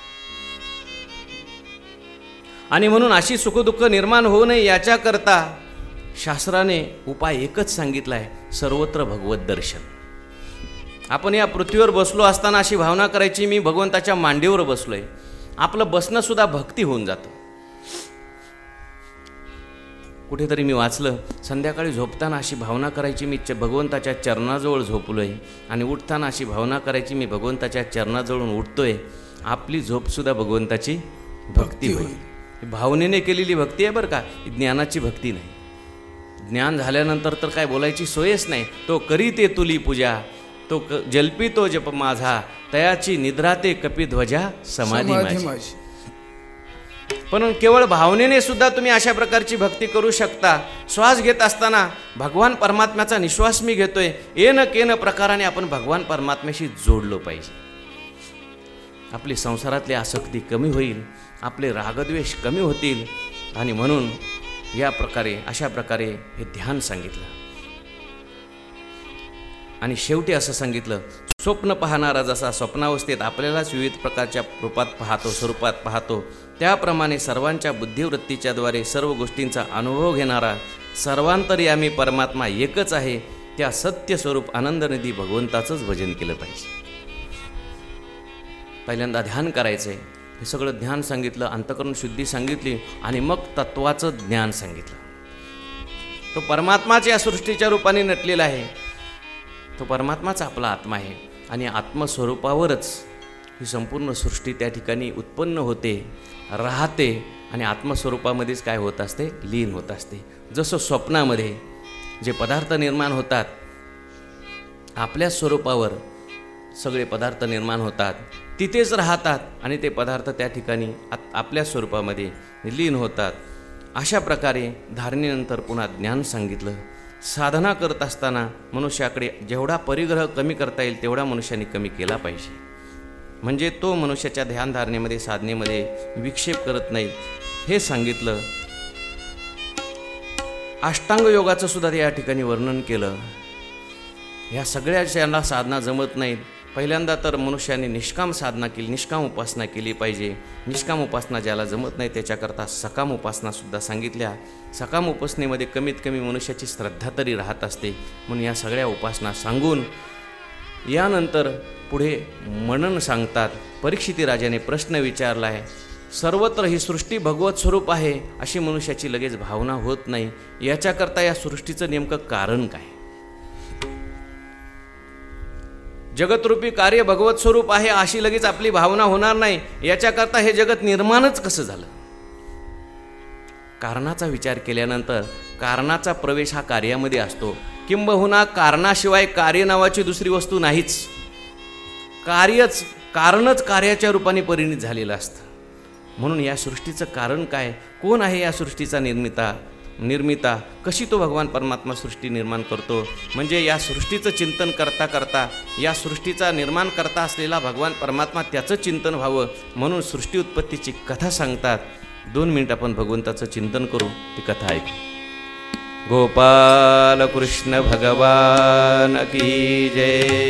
आणि म्हणून अशी सुखदुःख निर्माण होऊ नये याच्याकरता शास्त्राने उपाय एकच सांगितला आहे सर्वत्र भगवत दर्शन. आपण या पृथ्वीवर बसलो असताना अशी भावना करायची मी भगवंताच्या मांडीवर बसलोय. आपलं बसणं सुद्धा भक्ती होऊन जातं. कुठेतरी मी वाचलं संध्याकाळी झोपताना अशी भावना करायची मी च भगवंताच्या चरणाजवळ झोपलोय. आणि उठताना अशी भावना करायची मी भगवंताच्या चरणाजवळून उठतोय. आपली झोपसुद्धा भगवंताची भक्ती होईल. भावनेने केलेली भक्ती आहे बरं का? ज्ञानाची भक्ती नाही. ज्ञान झाल्यानंतर तर काय बोलायची सोयच नाही. तो करी ते तुली पूजा. तो क जल्पी तो जप माझा तयाची निद्रा ते कपिध्वजा समाधी माझी. पण केवळ भावनेने सुद्धा तुम्ही अशा प्रकारची भक्ती करू शकता. श्वास घेत असताना भगवान परमात्म्याचा निश्वास मी घेतोय. येन केन प्रकाराने आपण भगवान परमात्म्याशी जोडलो पाहिजे. आपली संसारातली आसक्ती कमी होईल आपले रागद्वेष कमी होतील. आणि म्हणून या प्रकारे अशा प्रकारे हे ध्यान सांगितलं. आणि शेवटी असं सांगितलं स्वप्न पाहणारा जसा स्वप्नावस्थेत आपल्यालाच विविध प्रकारच्या रूपात पाहतो स्वरूपात पाहतो त्याप्रमाणे सर्वांच्या बुद्धिवृत्तीच्या द्वारे सर्व गोष्टींचा अनुभव घेणारा सर्वांतर्यामी परमात्मा एकच आहे त्या सत्य स्वरूप आनंदनिधी भगवंताचंच भजन केलं पाहिजे. पहिल्यांदा ध्यान करायचं. आहे हे सगळं ध्यान सांगितलं अंतकरण शुद्धी सांगितली आणि मग तत्वाचं ज्ञान सांगितलं. तो परमात्माच या सृष्टीच्या रूपाने नटलेला आहे. तो परमात्माच आपला आत्मा आहे. आणि आत्मस्वरूपावरच ही संपूर्ण सृष्टी त्या ठिकाणी उत्पन्न होते राहते आणि आत्मस्वरूपामध्येच काय होत असते? लीन होत असते. जसं स्वप्नामध्ये जे पदार्थ निर्माण होतात आपल्या स्वरूपावर सगळे पदार्थ निर्माण होतात तिथेच राहतात आणि ते पदार्थ त्या ठिकाणी आत- आपल्या स्वरूपामध्ये लीन होतात. अशा प्रकारे धारणेनंतर पुन्हा ज्ञान सांगितलं. साधना करत असताना मनुष्याकडे जेवढा परिग्रह कमी करता येईल तेवढा मनुष्याने कमी केला पाहिजे. म्हणजे तो मनुष्याच्या ध्यानधारणेमध्ये साधनेमध्ये विक्षेप करत नाही. हे सांगितलं. अष्टांग योगाचं सुद्धा ते या ठिकाणी वर्णन केलं. ह्या सगळ्या ज्यांना साधना जमत नाहीत पहिल्यांदा तर मनुष्याने निष्काम साधना केली निष्काम उपासना केली पाहिजे. निष्काम उपासना ज्याला जमत नाही त्याच्याकरता सकाम उपासनासुद्धा सांगितल्या. सकाम उपासनेमध्ये कमीत कमी मनुष्याची श्रद्धा तरी राहत असते. म्हणून या सगळ्या उपासना सांगून यानंतर पुढे मनन सांगतात. परीक्षिती राजाने प्रश्न विचारला आहे सर्वत्र ही सृष्टी भगवत स्वरूप आहे? अशी मनुष्याची लगेच भावना होत नाही. याच्याकरता या सृष्टीचं नेमकं कारण काय? जगतरूपी कार्य भगवत स्वरूप आहे अशी लगेच आपली भावना होणार नाही. याच्याकरता हे जगत निर्माणच कसं झालं? कारणाचा विचार केल्यानंतर कारणाचा प्रवेश हा कार्यामध्ये असतो. किंबहुना कारणाशिवाय कार्य नावाची दुसरी वस्तू नाहीच. कार्यच कारणच कार्याच्या रूपाने परिणित झालेलं असतं. म्हणून या सृष्टीचं कारण काय? कोण आहे या सृष्टीचा निर्मिता? निर्मिता कशी तो भगवान परमात्मा सृष्टी निर्माण करतो? म्हणजे या सृष्टीचं चिंतन करता करता या सृष्टीचा निर्माण करता असलेला भगवान परमात्मा त्याचं चिंतन व्हावं म्हणून सृष्टी उत्पत्तीची कथा सांगतात. दोन मिनिट आपण भगवंताचं चिंतन करू ती कथा ऐक. गोपाल कृष्ण भगवान की जय.